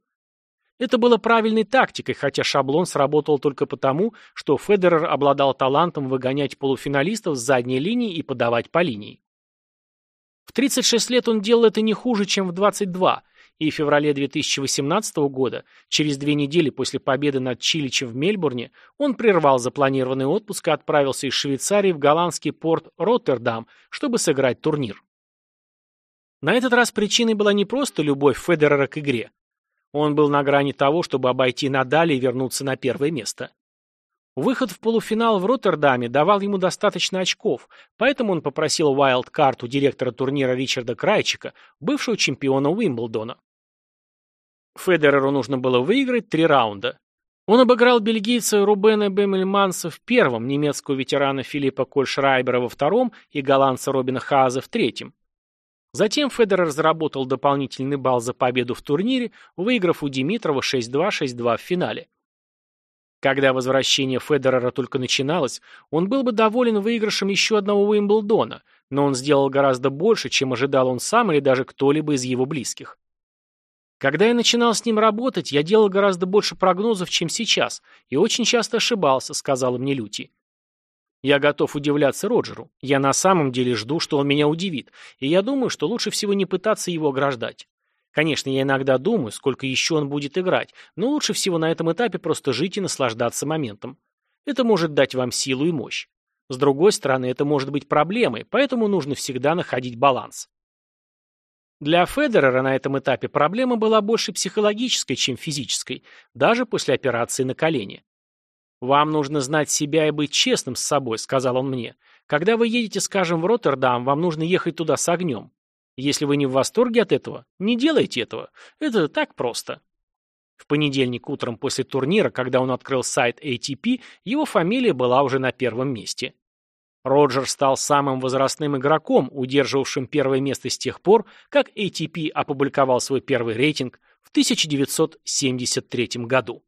Это было правильной тактикой, хотя шаблон сработал только потому, что Федерер обладал талантом выгонять полуфиналистов с задней линии и подавать по линии. В 36 лет он делал это не хуже, чем в 22, и в феврале 2018 года, через две недели после победы над Чиличем в Мельбурне, он прервал запланированный отпуск и отправился из Швейцарии в голландский порт Роттердам, чтобы сыграть турнир. На этот раз причиной была не просто любовь Федерера к игре. Он был на грани того, чтобы обойти Надали и вернуться на первое место. Выход в полуфинал в Роттердаме давал ему достаточно очков, поэтому он попросил вайлд-карту директора турнира Ричарда Крайчика, бывшего чемпиона Уимблдона. Федереру нужно было выиграть три раунда. Он обыграл бельгийца Рубена Бемельманса в первом, немецкого ветерана Филиппа Кольшрайбера во втором и голландца Робина Хааза в третьем. Затем Федерер заработал дополнительный балл за победу в турнире, выиграв у Димитрова 6-2, 6-2 в финале. Когда возвращение Федерера только начиналось, он был бы доволен выигрышем еще одного Уимблдона, но он сделал гораздо больше, чем ожидал он сам или даже кто-либо из его близких. Когда я начинал с ним работать, я делал гораздо больше прогнозов, чем сейчас, и очень часто ошибался, сказала мне Люти. Я готов удивляться Роджеру. Я на самом деле жду, что он меня удивит, и я думаю, что лучше всего не пытаться его ограждать. Конечно, я иногда думаю, сколько еще он будет играть, но лучше всего на этом этапе просто жить и наслаждаться моментом. Это может дать вам силу и мощь. С другой стороны, это может быть проблемой, поэтому нужно всегда находить баланс. Для Федерера на этом этапе проблема была больше психологической, чем физической, даже после операции на колени. «Вам нужно знать себя и быть честным с собой», — сказал он мне. «Когда вы едете, скажем, в Роттердам, вам нужно ехать туда с огнем. Если вы не в восторге от этого, не делайте этого. Это так просто». В понедельник утром после турнира, когда он открыл сайт ATP, его фамилия была уже на первом месте. Роджер стал самым возрастным игроком, удерживавшим первое место с тех пор, как ATP опубликовал свой первый рейтинг в 1973 году.